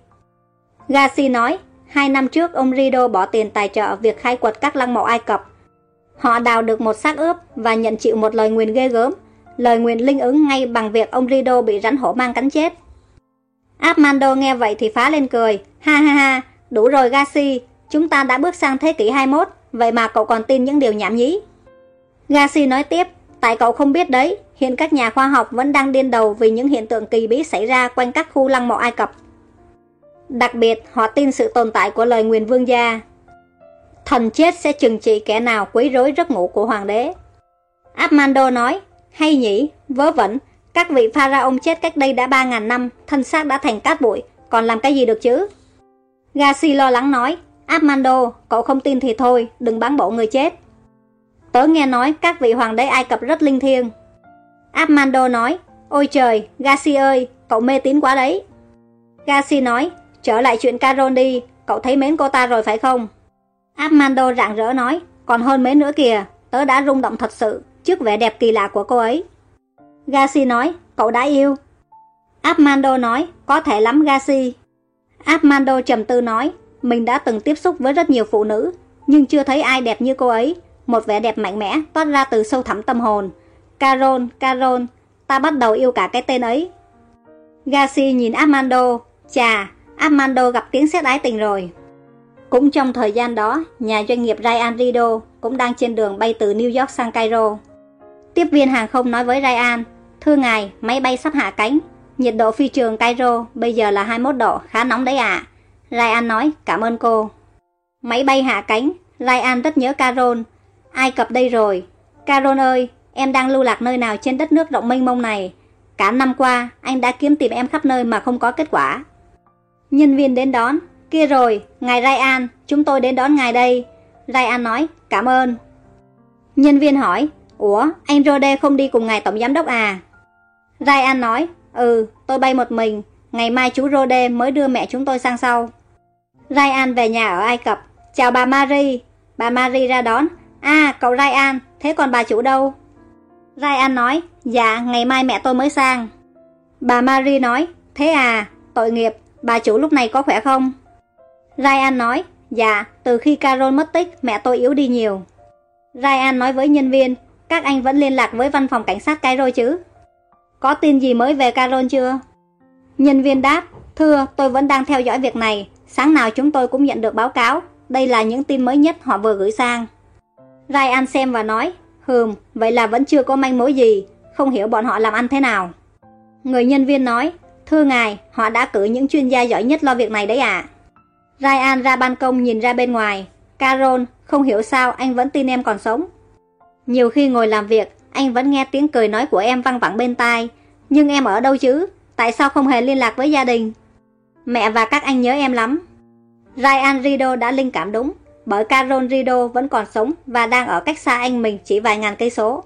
Gassi nói, hai năm trước ông Rido bỏ tiền tài trợ việc khai quật các lăng mộ Ai Cập. Họ đào được một xác ướp và nhận chịu một lời nguyền ghê gớm, lời nguyền linh ứng ngay bằng việc ông Rido bị rắn hổ mang cắn chết. Armando nghe vậy thì phá lên cười, ha ha ha, đủ rồi Gassi, chúng ta đã bước sang thế kỷ 21, vậy mà cậu còn tin những điều nhảm nhí. Gassi nói tiếp, tại cậu không biết đấy, hiện các nhà khoa học vẫn đang điên đầu vì những hiện tượng kỳ bí xảy ra quanh các khu lăng mộ Ai Cập. Đặc biệt, họ tin sự tồn tại của lời nguyền vương gia. Thần chết sẽ trừng trị kẻ nào quấy rối giấc ngủ của hoàng đế. Armando nói, hay nhỉ, vớ vẩn, các vị pharaoh chết cách đây đã 3.000 năm, thân xác đã thành cát bụi, còn làm cái gì được chứ? Gassi lo lắng nói, Armando, cậu không tin thì thôi, đừng bán bộ người chết. Tớ nghe nói các vị hoàng đế Ai Cập rất linh thiêng. Armando nói, ôi trời, Gassi ơi, cậu mê tín quá đấy. Gassi nói, trở lại chuyện Carol đi, cậu thấy mến cô ta rồi phải không? Armando rạng rỡ nói, còn hơn mến nữa kìa, tớ đã rung động thật sự trước vẻ đẹp kỳ lạ của cô ấy. Gassi nói, cậu đã yêu. Armando nói, có thể lắm Gassi. Armando trầm tư nói, mình đã từng tiếp xúc với rất nhiều phụ nữ, nhưng chưa thấy ai đẹp như cô ấy. Một vẻ đẹp mạnh mẽ toát ra từ sâu thẳm tâm hồn. Carol, Carol, ta bắt đầu yêu cả cái tên ấy. Gassi nhìn Armando, chà, Armando gặp tiếng sét ái tình rồi. Cũng trong thời gian đó, nhà doanh nghiệp Ryan Rido cũng đang trên đường bay từ New York sang Cairo. Tiếp viên hàng không nói với Ryan, Thưa ngài, máy bay sắp hạ cánh. Nhiệt độ phi trường Cairo bây giờ là 21 độ, khá nóng đấy ạ. À. Ryan nói, cảm ơn cô. Máy bay hạ cánh, Ryan rất nhớ Carol. Ai Cập đây rồi. Caron ơi, em đang lưu lạc nơi nào trên đất nước rộng mênh mông này? Cả năm qua, anh đã kiếm tìm em khắp nơi mà không có kết quả. Nhân viên đến đón. Kia rồi, ngài Ryan, chúng tôi đến đón ngài đây. Ryan nói, cảm ơn. Nhân viên hỏi, Ủa, anh Rode không đi cùng ngài tổng giám đốc à? Ryan nói, ừ, tôi bay một mình, ngày mai chú Rode mới đưa mẹ chúng tôi sang sau. Ryan về nhà ở Ai Cập. Chào bà Marie. Bà Marie ra đón. À, cậu Ryan, thế còn bà chủ đâu? Ryan nói, dạ, ngày mai mẹ tôi mới sang. Bà Marie nói, thế à, tội nghiệp, bà chủ lúc này có khỏe không? Ryan nói, dạ, từ khi Carol mất tích, mẹ tôi yếu đi nhiều. Ryan nói với nhân viên, các anh vẫn liên lạc với văn phòng cảnh sát Cairo chứ? Có tin gì mới về Carol chưa? Nhân viên đáp, thưa, tôi vẫn đang theo dõi việc này. Sáng nào chúng tôi cũng nhận được báo cáo. Đây là những tin mới nhất họ vừa gửi sang. Ryan xem và nói, hừm, vậy là vẫn chưa có manh mối gì. Không hiểu bọn họ làm ăn thế nào. Người nhân viên nói, thưa ngài, họ đã cử những chuyên gia giỏi nhất lo việc này đấy ạ. À. Ryan ra ban công nhìn ra bên ngoài. Carol, không hiểu sao anh vẫn tin em còn sống. Nhiều khi ngồi làm việc, anh vẫn nghe tiếng cười nói của em văng vẳng bên tai. Nhưng em ở đâu chứ? Tại sao không hề liên lạc với gia đình? Mẹ và các anh nhớ em lắm. Ryan Rido đã linh cảm đúng, bởi Carol Rido vẫn còn sống và đang ở cách xa anh mình chỉ vài ngàn cây số.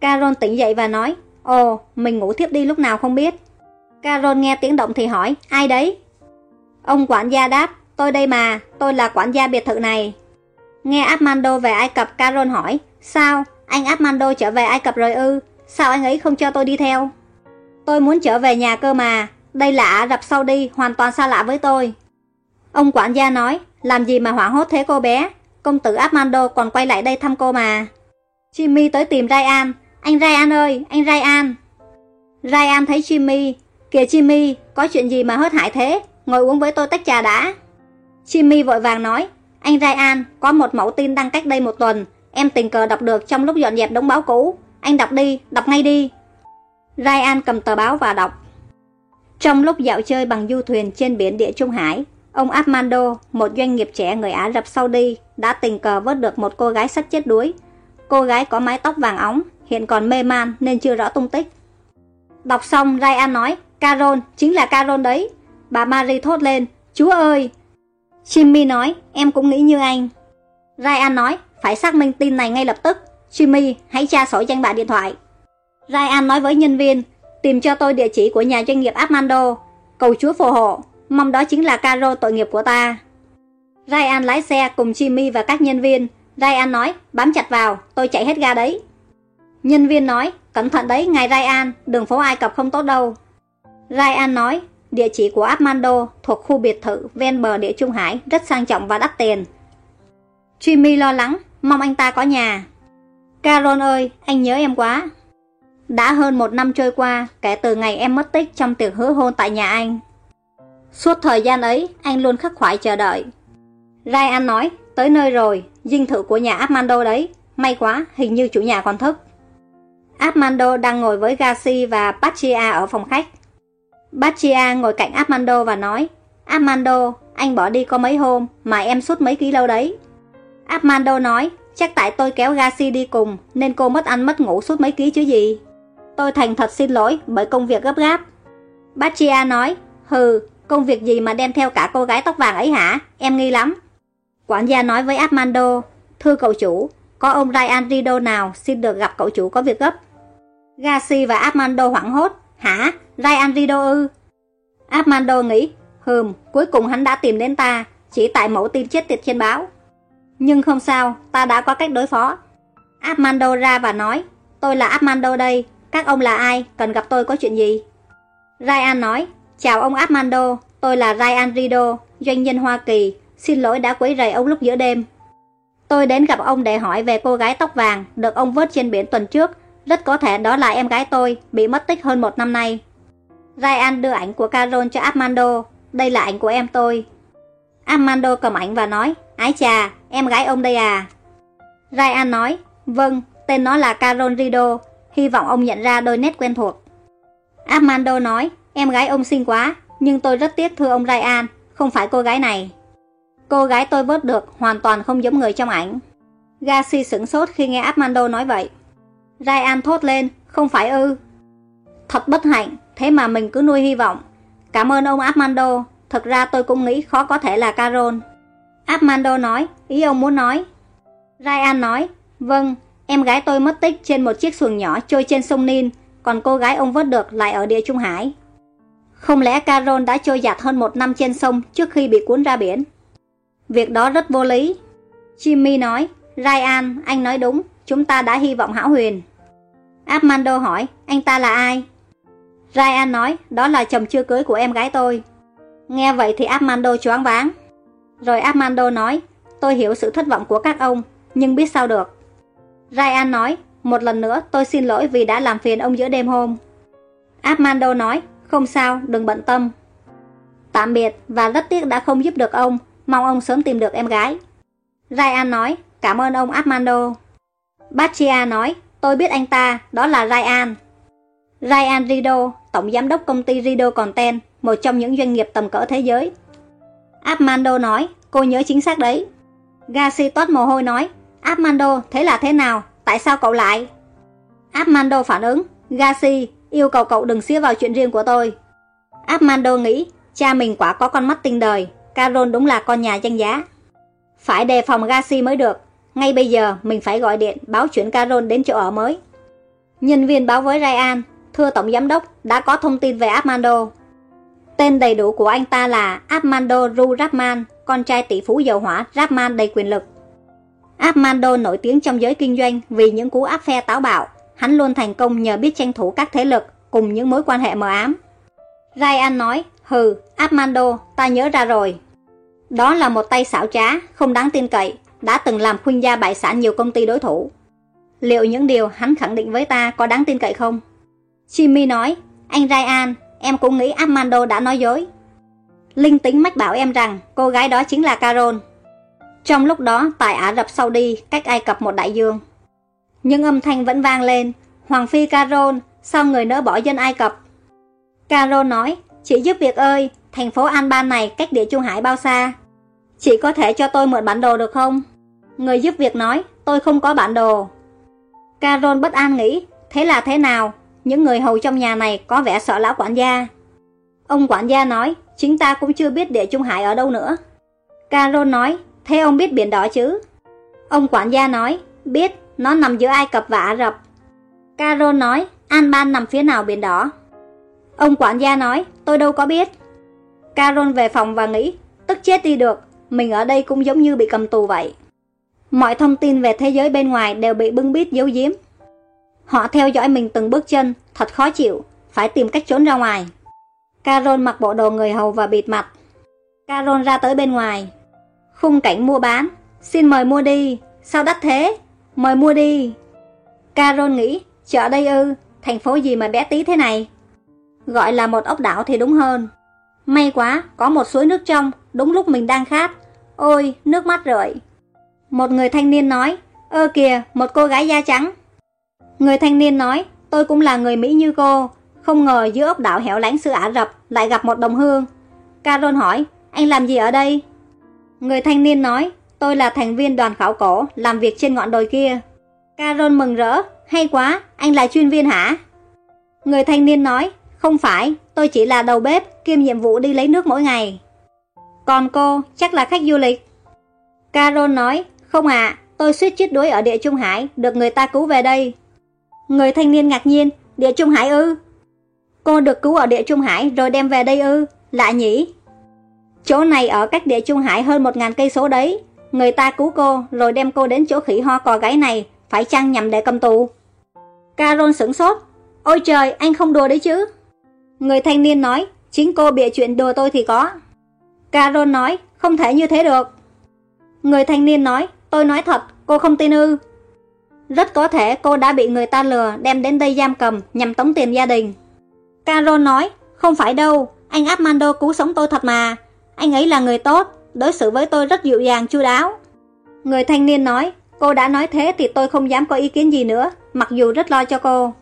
Carol tỉnh dậy và nói, Ồ, mình ngủ thiếp đi lúc nào không biết. Carol nghe tiếng động thì hỏi, ai đấy? Ông quản gia đáp, tôi đây mà, tôi là quản gia biệt thự này. Nghe Armando về Ai Cập, Carol hỏi, sao, anh Armando trở về Ai Cập rồi ư, sao anh ấy không cho tôi đi theo? Tôi muốn trở về nhà cơ mà, đây là Ả Rập Saudi, hoàn toàn xa lạ với tôi. Ông quản gia nói, làm gì mà hoảng hốt thế cô bé, công tử Armando còn quay lại đây thăm cô mà. Jimmy tới tìm Ryan, anh Ryan ơi, anh Ryan. Ryan thấy Jimmy, kìa Jimmy, có chuyện gì mà hớt hại thế, ngồi uống với tôi tách trà đã. Jimmy vội vàng nói, anh Ryan, có một mẫu tin đăng cách đây một tuần, em tình cờ đọc được trong lúc dọn dẹp đống báo cũ. Anh đọc đi, đọc ngay đi. Ryan cầm tờ báo và đọc. Trong lúc dạo chơi bằng du thuyền trên biển địa Trung Hải, ông Armando, một doanh nghiệp trẻ người Ả Rập Saudi, đã tình cờ vớt được một cô gái sắp chết đuối. Cô gái có mái tóc vàng óng, hiện còn mê man nên chưa rõ tung tích. Đọc xong, Ryan nói, Carol, chính là Carol đấy. Bà Marie thốt lên, Chúa ơi! Jimmy nói, em cũng nghĩ như anh. Ryan nói, phải xác minh tin này ngay lập tức. Jimmy, hãy tra sổ danh bạ điện thoại. Ryan nói với nhân viên, tìm cho tôi địa chỉ của nhà doanh nghiệp Armando. Cầu Chúa phù hộ, mong đó chính là caro tội nghiệp của ta. Ryan lái xe cùng Jimmy và các nhân viên. Ryan nói, bám chặt vào, tôi chạy hết ga đấy. Nhân viên nói, cẩn thận đấy, ngài Ryan, đường phố Ai Cập không tốt đâu. Ryan nói, địa chỉ của Armando thuộc khu biệt thự ven bờ địa Trung Hải, rất sang trọng và đắt tiền. Jimmy lo lắng, mong anh ta có nhà. Carol ơi, anh nhớ em quá. Đã hơn một năm trôi qua kể từ ngày em mất tích trong tiệc hứa hôn tại nhà anh. Suốt thời gian ấy, anh luôn khắc khoải chờ đợi. Ryan nói, tới nơi rồi, dinh thự của nhà Armando đấy. May quá, hình như chủ nhà còn thức. Armando đang ngồi với Gassi và Pachia ở phòng khách. Pachia ngồi cạnh Armando và nói, Armando, anh bỏ đi có mấy hôm mà em sút mấy ký lâu đấy. Armando nói, chắc tại tôi kéo Gassi đi cùng nên cô mất ăn mất ngủ suốt mấy ký chứ gì. Tôi thành thật xin lỗi bởi công việc gấp gáp. Pachia nói, hừ, công việc gì mà đem theo cả cô gái tóc vàng ấy hả? Em nghi lắm. Quản gia nói với Armando, thưa cậu chủ, có ông Ryan Rido nào xin được gặp cậu chủ có việc gấp? Gassi và Armando hoảng hốt, hả? Ryan Rido ư? Armando nghĩ, hừm, cuối cùng hắn đã tìm đến ta, chỉ tại mẫu tin chết tiệt trên báo. Nhưng không sao, ta đã có cách đối phó. Armando ra và nói, tôi là Armando đây, các ông là ai? Cần gặp tôi có chuyện gì? Ryan nói, chào ông Armando, tôi là Ryan Rido, doanh nhân Hoa Kỳ, xin lỗi đã quấy rầy ông lúc giữa đêm. Tôi đến gặp ông để hỏi về cô gái tóc vàng được ông vớt trên biển tuần trước, rất có thể đó là em gái tôi, bị mất tích hơn một năm nay. Ryan đưa ảnh của Carol cho Armando, đây là ảnh của em tôi. Armando cầm ảnh và nói, ái chà, em gái ông đây à? Ryan nói, vâng, tên nó là Carol Rido, hy vọng ông nhận ra đôi nét quen thuộc. Armando nói, em gái ông xinh quá, nhưng tôi rất tiếc thưa ông Ryan, không phải cô gái này. Cô gái tôi vớt được hoàn toàn không giống người trong ảnh. Garci sửng sốt khi nghe Armando nói vậy. Ryan thốt lên, không phải ư. Thật bất hạnh, thế mà mình cứ nuôi hy vọng. Cảm ơn ông Armando, thật ra tôi cũng nghĩ khó có thể là Carol. Armando nói, ý ông muốn nói. Ryan nói, vâng, Em gái tôi mất tích trên một chiếc xuồng nhỏ trôi trên sông Nin, còn cô gái ông vớt được lại ở địa Trung Hải. Không lẽ Carol đã trôi giặt hơn một năm trên sông trước khi bị cuốn ra biển? Việc đó rất vô lý. Jimmy nói, Ryan, anh nói đúng, chúng ta đã hy vọng hảo huyền. Armando hỏi, anh ta là ai? Ryan nói, đó là chồng chưa cưới của em gái tôi. Nghe vậy thì Armando choáng váng. Rồi Armando nói, tôi hiểu sự thất vọng của các ông, nhưng biết sao được. Ryan nói, một lần nữa tôi xin lỗi vì đã làm phiền ông giữa đêm hôm. Armando nói, không sao, đừng bận tâm. Tạm biệt và rất tiếc đã không giúp được ông, mong ông sớm tìm được em gái. Ryan nói, cảm ơn ông Armando. Bachia nói, tôi biết anh ta, đó là Ryan. Ryan Rido, tổng giám đốc công ty Rido Content, một trong những doanh nghiệp tầm cỡ thế giới. Armando nói, cô nhớ chính xác đấy. Gassi toát mồ hôi nói, Armando, thế là thế nào? Tại sao cậu lại? Armando phản ứng, Gassi, yêu cầu cậu đừng xía vào chuyện riêng của tôi. Armando nghĩ, cha mình quả có con mắt tinh đời, Carol đúng là con nhà danh giá. Phải đề phòng Gassi mới được, ngay bây giờ mình phải gọi điện báo chuyển Carol đến chỗ ở mới. Nhân viên báo với Ryan, thưa tổng giám đốc, đã có thông tin về Armando. Tên đầy đủ của anh ta là Armando Ru Rapman, con trai tỷ phú dầu hỏa Rapman đầy quyền lực. Armando nổi tiếng trong giới kinh doanh vì những cú áp phe táo bạo. Hắn luôn thành công nhờ biết tranh thủ các thế lực cùng những mối quan hệ mờ ám. Ryan nói, hừ, Armando, ta nhớ ra rồi. Đó là một tay xảo trá, không đáng tin cậy, đã từng làm khuynh gia bại sản nhiều công ty đối thủ. Liệu những điều hắn khẳng định với ta có đáng tin cậy không? Jimmy nói, anh Ryan, em cũng nghĩ Armando đã nói dối. Linh tính mách bảo em rằng cô gái đó chính là Carol. Trong lúc đó, tại Ả Rập Saudi, cách Ai Cập một đại dương. Nhưng âm thanh vẫn vang lên, Hoàng phi Carol, sao người nỡ bỏ dân Ai Cập? Carol nói, chị giúp việc ơi, thành phố Alban này cách địa Trung Hải bao xa? Chị có thể cho tôi mượn bản đồ được không? Người giúp việc nói, tôi không có bản đồ. Carol bất an nghĩ, thế là thế nào? Những người hầu trong nhà này có vẻ sợ lão quản gia. Ông quản gia nói, chúng ta cũng chưa biết địa Trung Hải ở đâu nữa. Carol nói, thế ông biết biển đỏ chứ? Ông quản gia nói, biết, nó nằm giữa Ai Cập và Ả Rập. Caro nói, Alban nằm phía nào biển đỏ? Ông quản gia nói, tôi đâu có biết. Carol về phòng và nghĩ, tức chết đi được, mình ở đây cũng giống như bị cầm tù vậy. Mọi thông tin về thế giới bên ngoài đều bị bưng bít giấu giếm. Họ theo dõi mình từng bước chân, thật khó chịu, phải tìm cách trốn ra ngoài. Carol mặc bộ đồ người hầu và bịt mặt. Carol ra tới bên ngoài. Khung cảnh mua bán. Xin mời mua đi. Sao đắt thế? Mời mua đi. Carol nghĩ, chợ đây ư, thành phố gì mà bé tí thế này? Gọi là một ốc đảo thì đúng hơn. May quá, có một suối nước trong, đúng lúc mình đang khát. Ôi, nước mắt rượi. Một người thanh niên nói, ơ kìa, một cô gái da trắng. Người thanh niên nói, tôi cũng là người Mỹ như cô, không ngờ giữa ốc đảo hẻo lánh xứ Ả Rập lại gặp một đồng hương. Carol hỏi, anh làm gì ở đây? Người thanh niên nói, tôi là thành viên đoàn khảo cổ, làm việc trên ngọn đồi kia. Carol mừng rỡ, hay quá, anh là chuyên viên hả? Người thanh niên nói, không phải, tôi chỉ là đầu bếp, kiêm nhiệm vụ đi lấy nước mỗi ngày. Còn cô, chắc là khách du lịch. Carol nói, không ạ, tôi suýt chết đuối ở địa Trung Hải, được người ta cứu về đây. Người thanh niên ngạc nhiên, địa Trung Hải ư? Cô được cứu ở địa Trung Hải rồi đem về đây ư? Lạ nhỉ? Chỗ này ở cách địa Trung Hải hơn một ngàn cây số đấy. Người ta cứu cô rồi đem cô đến chỗ khỉ ho cò gáy này, phải chăng nhằm để cầm tù? Carol sửng sốt. Ôi trời, anh không đùa đấy chứ? Người thanh niên nói, chính cô bịa chuyện đùa tôi thì có. Carol nói, không thể như thế được. Người thanh niên nói, tôi nói thật, cô không tin ư. Rất có thể cô đã bị người ta lừa đem đến đây giam cầm nhằm tống tiền gia đình. Carol nói, không phải đâu, anh Armando cứu sống tôi thật mà. Anh ấy là người tốt, đối xử với tôi rất dịu dàng chu đáo. Người thanh niên nói, cô đã nói thế thì tôi không dám có ý kiến gì nữa, mặc dù rất lo cho cô.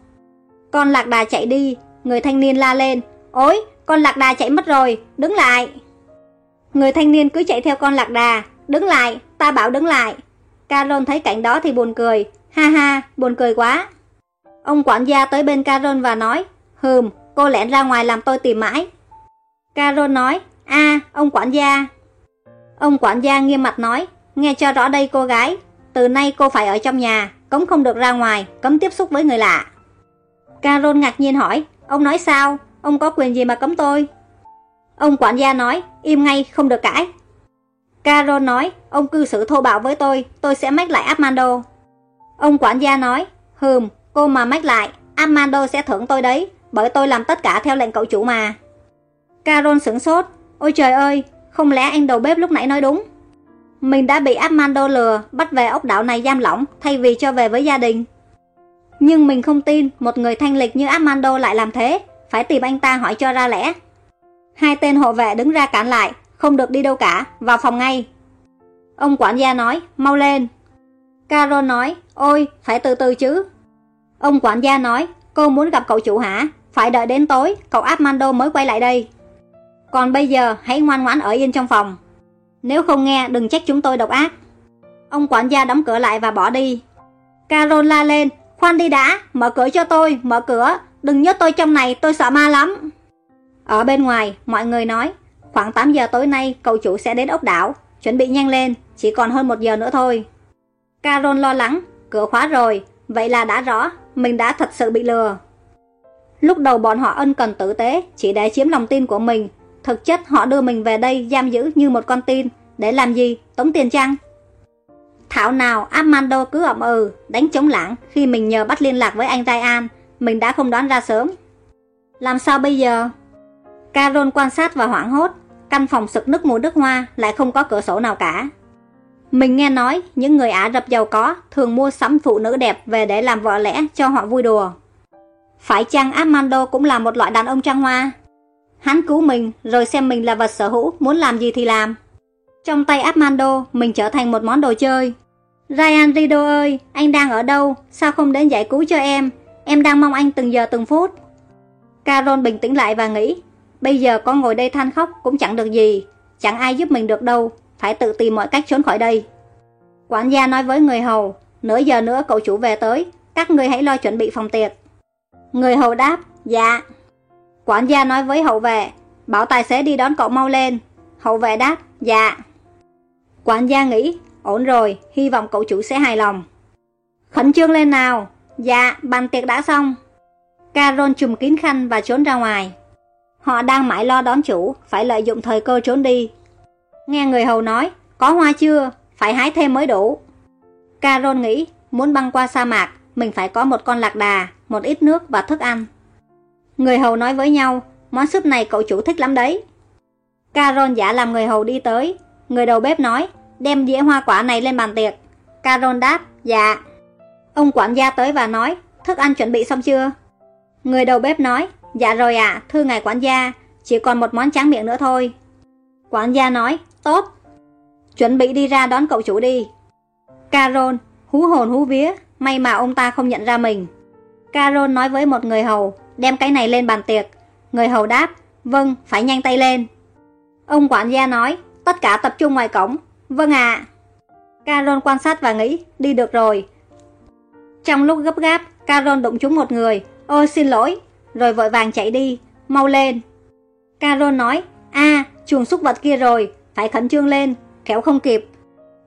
Con lạc đà chạy đi, người thanh niên la lên, ôi, con lạc đà chạy mất rồi, đứng lại. Người thanh niên cứ chạy theo con lạc đà, đứng lại, ta bảo đứng lại. Carol thấy cảnh đó thì buồn cười, ha ha, buồn cười quá. Ông quản gia tới bên Carol và nói, hừm, cô lẻn ra ngoài làm tôi tìm mãi. Carol nói, a ông quản gia. Ông quản gia nghiêm mặt nói, nghe cho rõ đây cô gái, từ nay cô phải ở trong nhà, cấm không được ra ngoài, cấm tiếp xúc với người lạ. Carol ngạc nhiên hỏi, ông nói sao, ông có quyền gì mà cấm tôi? Ông quản gia nói, im ngay, không được cãi. Carol nói, ông cư xử thô bạo với tôi, tôi sẽ mách lại Armando. Ông quản gia nói, hừm, cô mà mách lại, Armando sẽ thưởng tôi đấy, bởi tôi làm tất cả theo lệnh cậu chủ mà. Carol sửng sốt, ôi trời ơi, không lẽ anh đầu bếp lúc nãy nói đúng? Mình đã bị Armando lừa, bắt về ốc đảo này giam lỏng, thay vì cho về với gia đình. Nhưng mình không tin một người thanh lịch như Armando lại làm thế, phải tìm anh ta hỏi cho ra lẽ. Hai tên hộ vệ đứng ra cản lại, không được đi đâu cả, vào phòng ngay. Ông quản gia nói, mau lên. Carol nói, ôi, phải từ từ chứ. Ông quản gia nói, cô muốn gặp cậu chủ hả? Phải đợi đến tối, cậu Armando mới quay lại đây. Còn bây giờ, hãy ngoan ngoãn ở yên trong phòng. Nếu không nghe, đừng trách chúng tôi độc ác. Ông quản gia đóng cửa lại và bỏ đi. Carol la lên, khoan đi đã, mở cửa cho tôi, mở cửa, đừng nhốt tôi trong này, tôi sợ ma lắm. Ở bên ngoài, mọi người nói, khoảng 8 giờ tối nay cậu chủ sẽ đến ốc đảo, chuẩn bị nhanh lên, chỉ còn hơn một giờ nữa thôi. Carol lo lắng, cửa khóa rồi, vậy là đã rõ, mình đã thật sự bị lừa. Lúc đầu bọn họ ân cần tử tế, chỉ để chiếm lòng tin của mình. Thực chất họ đưa mình về đây giam giữ như một con tin, để làm gì, tống tiền chăng? Thảo nào Armando cứ ậm ừ, đánh chống lãng khi mình nhờ bắt liên lạc với anh Ryan, mình đã không đoán ra sớm. Làm sao bây giờ? Carol quan sát và hoảng hốt, căn phòng sực nức mùi nước hoa lại không có cửa sổ nào cả. Mình nghe nói những người Ả Rập giàu có thường mua sắm phụ nữ đẹp về để làm vợ lẽ cho họ vui đùa. Phải chăng Armando cũng là một loại đàn ông trăng hoa? Hắn cứu mình rồi xem mình là vật sở hữu, muốn làm gì thì làm. Trong tay Armando, mình trở thành một món đồ chơi. Ryan Rido ơi, anh đang ở đâu? Sao không đến giải cứu cho em? Em đang mong anh từng giờ từng phút. Carol bình tĩnh lại và nghĩ, bây giờ có ngồi đây than khóc cũng chẳng được gì, chẳng ai giúp mình được đâu, phải tự tìm mọi cách trốn khỏi đây. Quản gia nói với người hầu, nửa giờ nữa cậu chủ về tới, các người hãy lo chuẩn bị phòng tiệc. Người hầu đáp, dạ. Quản gia nói với hậu vệ, bảo tài xế đi đón cậu mau lên. Hậu vệ đáp, dạ. Quản gia nghĩ, ổn rồi, hy vọng cậu chủ sẽ hài lòng. Khẩn trương lên nào. Dạ, bàn tiệc đã xong. Carol trùm kín khăn và trốn ra ngoài. Họ đang mãi lo đón chủ, phải lợi dụng thời cơ trốn đi. Nghe người hầu nói, có hoa chưa, phải hái thêm mới đủ. Carol nghĩ, muốn băng qua sa mạc, mình phải có một con lạc đà, một ít nước và thức ăn. Người hầu nói với nhau, món súp này cậu chủ thích lắm đấy. Carol giả làm người hầu đi tới. Người đầu bếp nói, đem dĩa hoa quả này lên bàn tiệc. Carol đáp, dạ. Ông quản gia tới và nói, thức ăn chuẩn bị xong chưa? Người đầu bếp nói, dạ rồi ạ, thưa ngài quản gia, chỉ còn một món tráng miệng nữa thôi. Quản gia nói, tốt. Chuẩn bị đi ra đón cậu chủ đi. Carol, hú hồn hú vía, may mà ông ta không nhận ra mình. Carol nói với một người hầu, đem cái này lên bàn tiệc. Người hầu đáp, vâng, phải nhanh tay lên. Ông quản gia nói, tất cả tập trung ngoài cổng. Vâng ạ. À. Carol quan sát và nghĩ, đi được rồi. Trong lúc gấp gáp, Carol đụng trúng một người. Ôi xin lỗi, rồi vội vàng chạy đi, mau lên. Carol nói, a chuồng súc vật kia rồi, phải khẩn trương lên, kéo không kịp.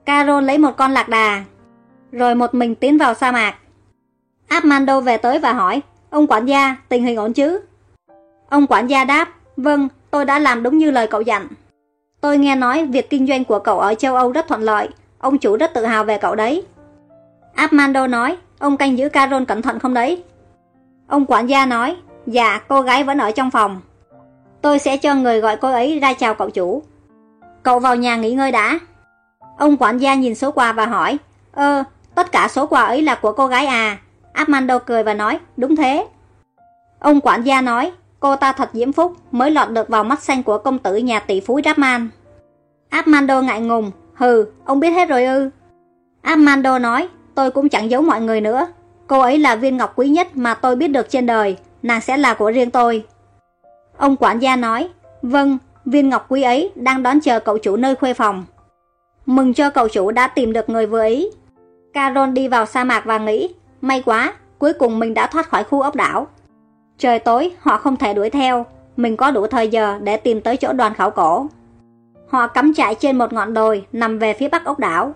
Carol lấy một con lạc đà, rồi một mình tiến vào sa mạc. Armando về tới và hỏi, ông quản gia, tình hình ổn chứ? Ông quản gia đáp, vâng, tôi đã làm đúng như lời cậu dặn. Tôi nghe nói việc kinh doanh của cậu ở châu Âu rất thuận lợi, ông chủ rất tự hào về cậu đấy. Armando nói, ông canh giữ Carol cẩn thận không đấy? Ông quản gia nói, dạ, cô gái vẫn ở trong phòng. Tôi sẽ cho người gọi cô ấy ra chào cậu chủ. Cậu vào nhà nghỉ ngơi đã. Ông quản gia nhìn số quà và hỏi, ơ, tất cả số quà ấy là của cô gái à? Armando cười và nói, đúng thế. Ông quản gia nói, cô ta thật diễm phúc mới lọt được vào mắt xanh của công tử nhà tỷ phú Rapman. Armando ngại ngùng, hừ, ông biết hết rồi ư. Armando nói, tôi cũng chẳng giấu mọi người nữa. Cô ấy là viên ngọc quý nhất mà tôi biết được trên đời, nàng sẽ là của riêng tôi. Ông quản gia nói, vâng, viên ngọc quý ấy đang đón chờ cậu chủ nơi khuê phòng. Mừng cho cậu chủ đã tìm được người vừa ý. Carol đi vào sa mạc và nghĩ, may quá, cuối cùng mình đã thoát khỏi khu ốc đảo. Trời tối, họ không thể đuổi theo, mình có đủ thời giờ để tìm tới chỗ đoàn khảo cổ. Họ cắm trại trên một ngọn đồi nằm về phía bắc ốc đảo.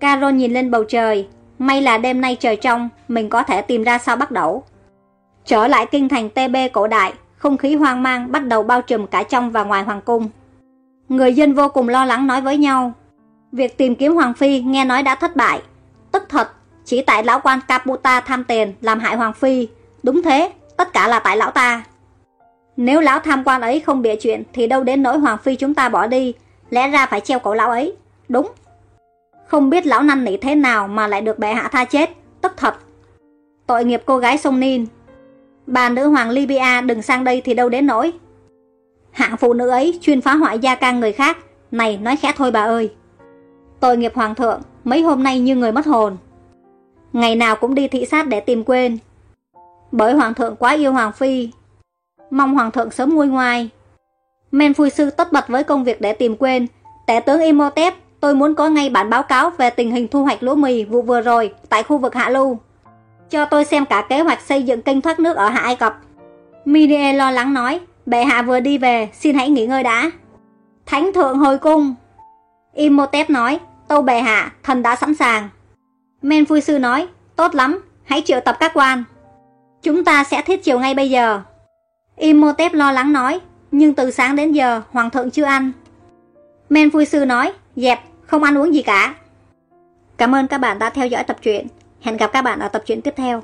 Carol nhìn lên bầu trời, may là đêm nay trời trong, mình có thể tìm ra sao bắt đầu. Trở lại kinh thành TB cổ đại, không khí hoang mang bắt đầu bao trùm cả trong và ngoài hoàng cung. Người dân vô cùng lo lắng nói với nhau. Việc tìm kiếm Hoàng Phi nghe nói đã thất bại. Tức thật, chỉ tại lão quan Caputa tham tiền làm hại Hoàng Phi. Đúng thế, tất cả là tại lão ta. Nếu lão tham quan ấy không bịa chuyện thì đâu đến nỗi Hoàng Phi chúng ta bỏ đi. Lẽ ra phải treo cổ lão ấy. Đúng. Không biết lão năn nỉ thế nào mà lại được bệ hạ tha chết. Tức thật. Tội nghiệp cô gái sông Nin. Bà nữ hoàng Libya đừng sang đây thì đâu đến nỗi. Hạng phụ nữ ấy chuyên phá hoại gia can người khác. Này nói khẽ thôi bà ơi. Tội nghiệp hoàng thượng, mấy hôm nay như người mất hồn. Ngày nào cũng đi thị sát để tìm quên. Bởi hoàng thượng quá yêu hoàng phi. Mong hoàng thượng sớm nguôi ngoai. Men phui sư tất bật với công việc để tìm quên. Tể tướng Imhotep, tôi muốn có ngay bản báo cáo về tình hình thu hoạch lúa mì vụ vừa rồi tại khu vực Hạ Lưu. Cho tôi xem cả kế hoạch xây dựng kênh thoát nước ở Hạ Ai Cập. Minie lo lắng nói, bệ hạ vừa đi về, xin hãy nghỉ ngơi đã. Thánh thượng hồi cung. Imhotep nói, tâu bệ hạ, thần đã sẵn sàng. Men vui sư nói, tốt lắm, hãy triệu tập các quan. Chúng ta sẽ thiết chiều ngay bây giờ. Imhotep lo lắng nói, nhưng từ sáng đến giờ hoàng thượng chưa ăn. Men vui sư nói, dẹp, không ăn uống gì cả. Cảm ơn các bạn đã theo dõi tập truyện. Hẹn gặp các bạn ở tập truyện tiếp theo.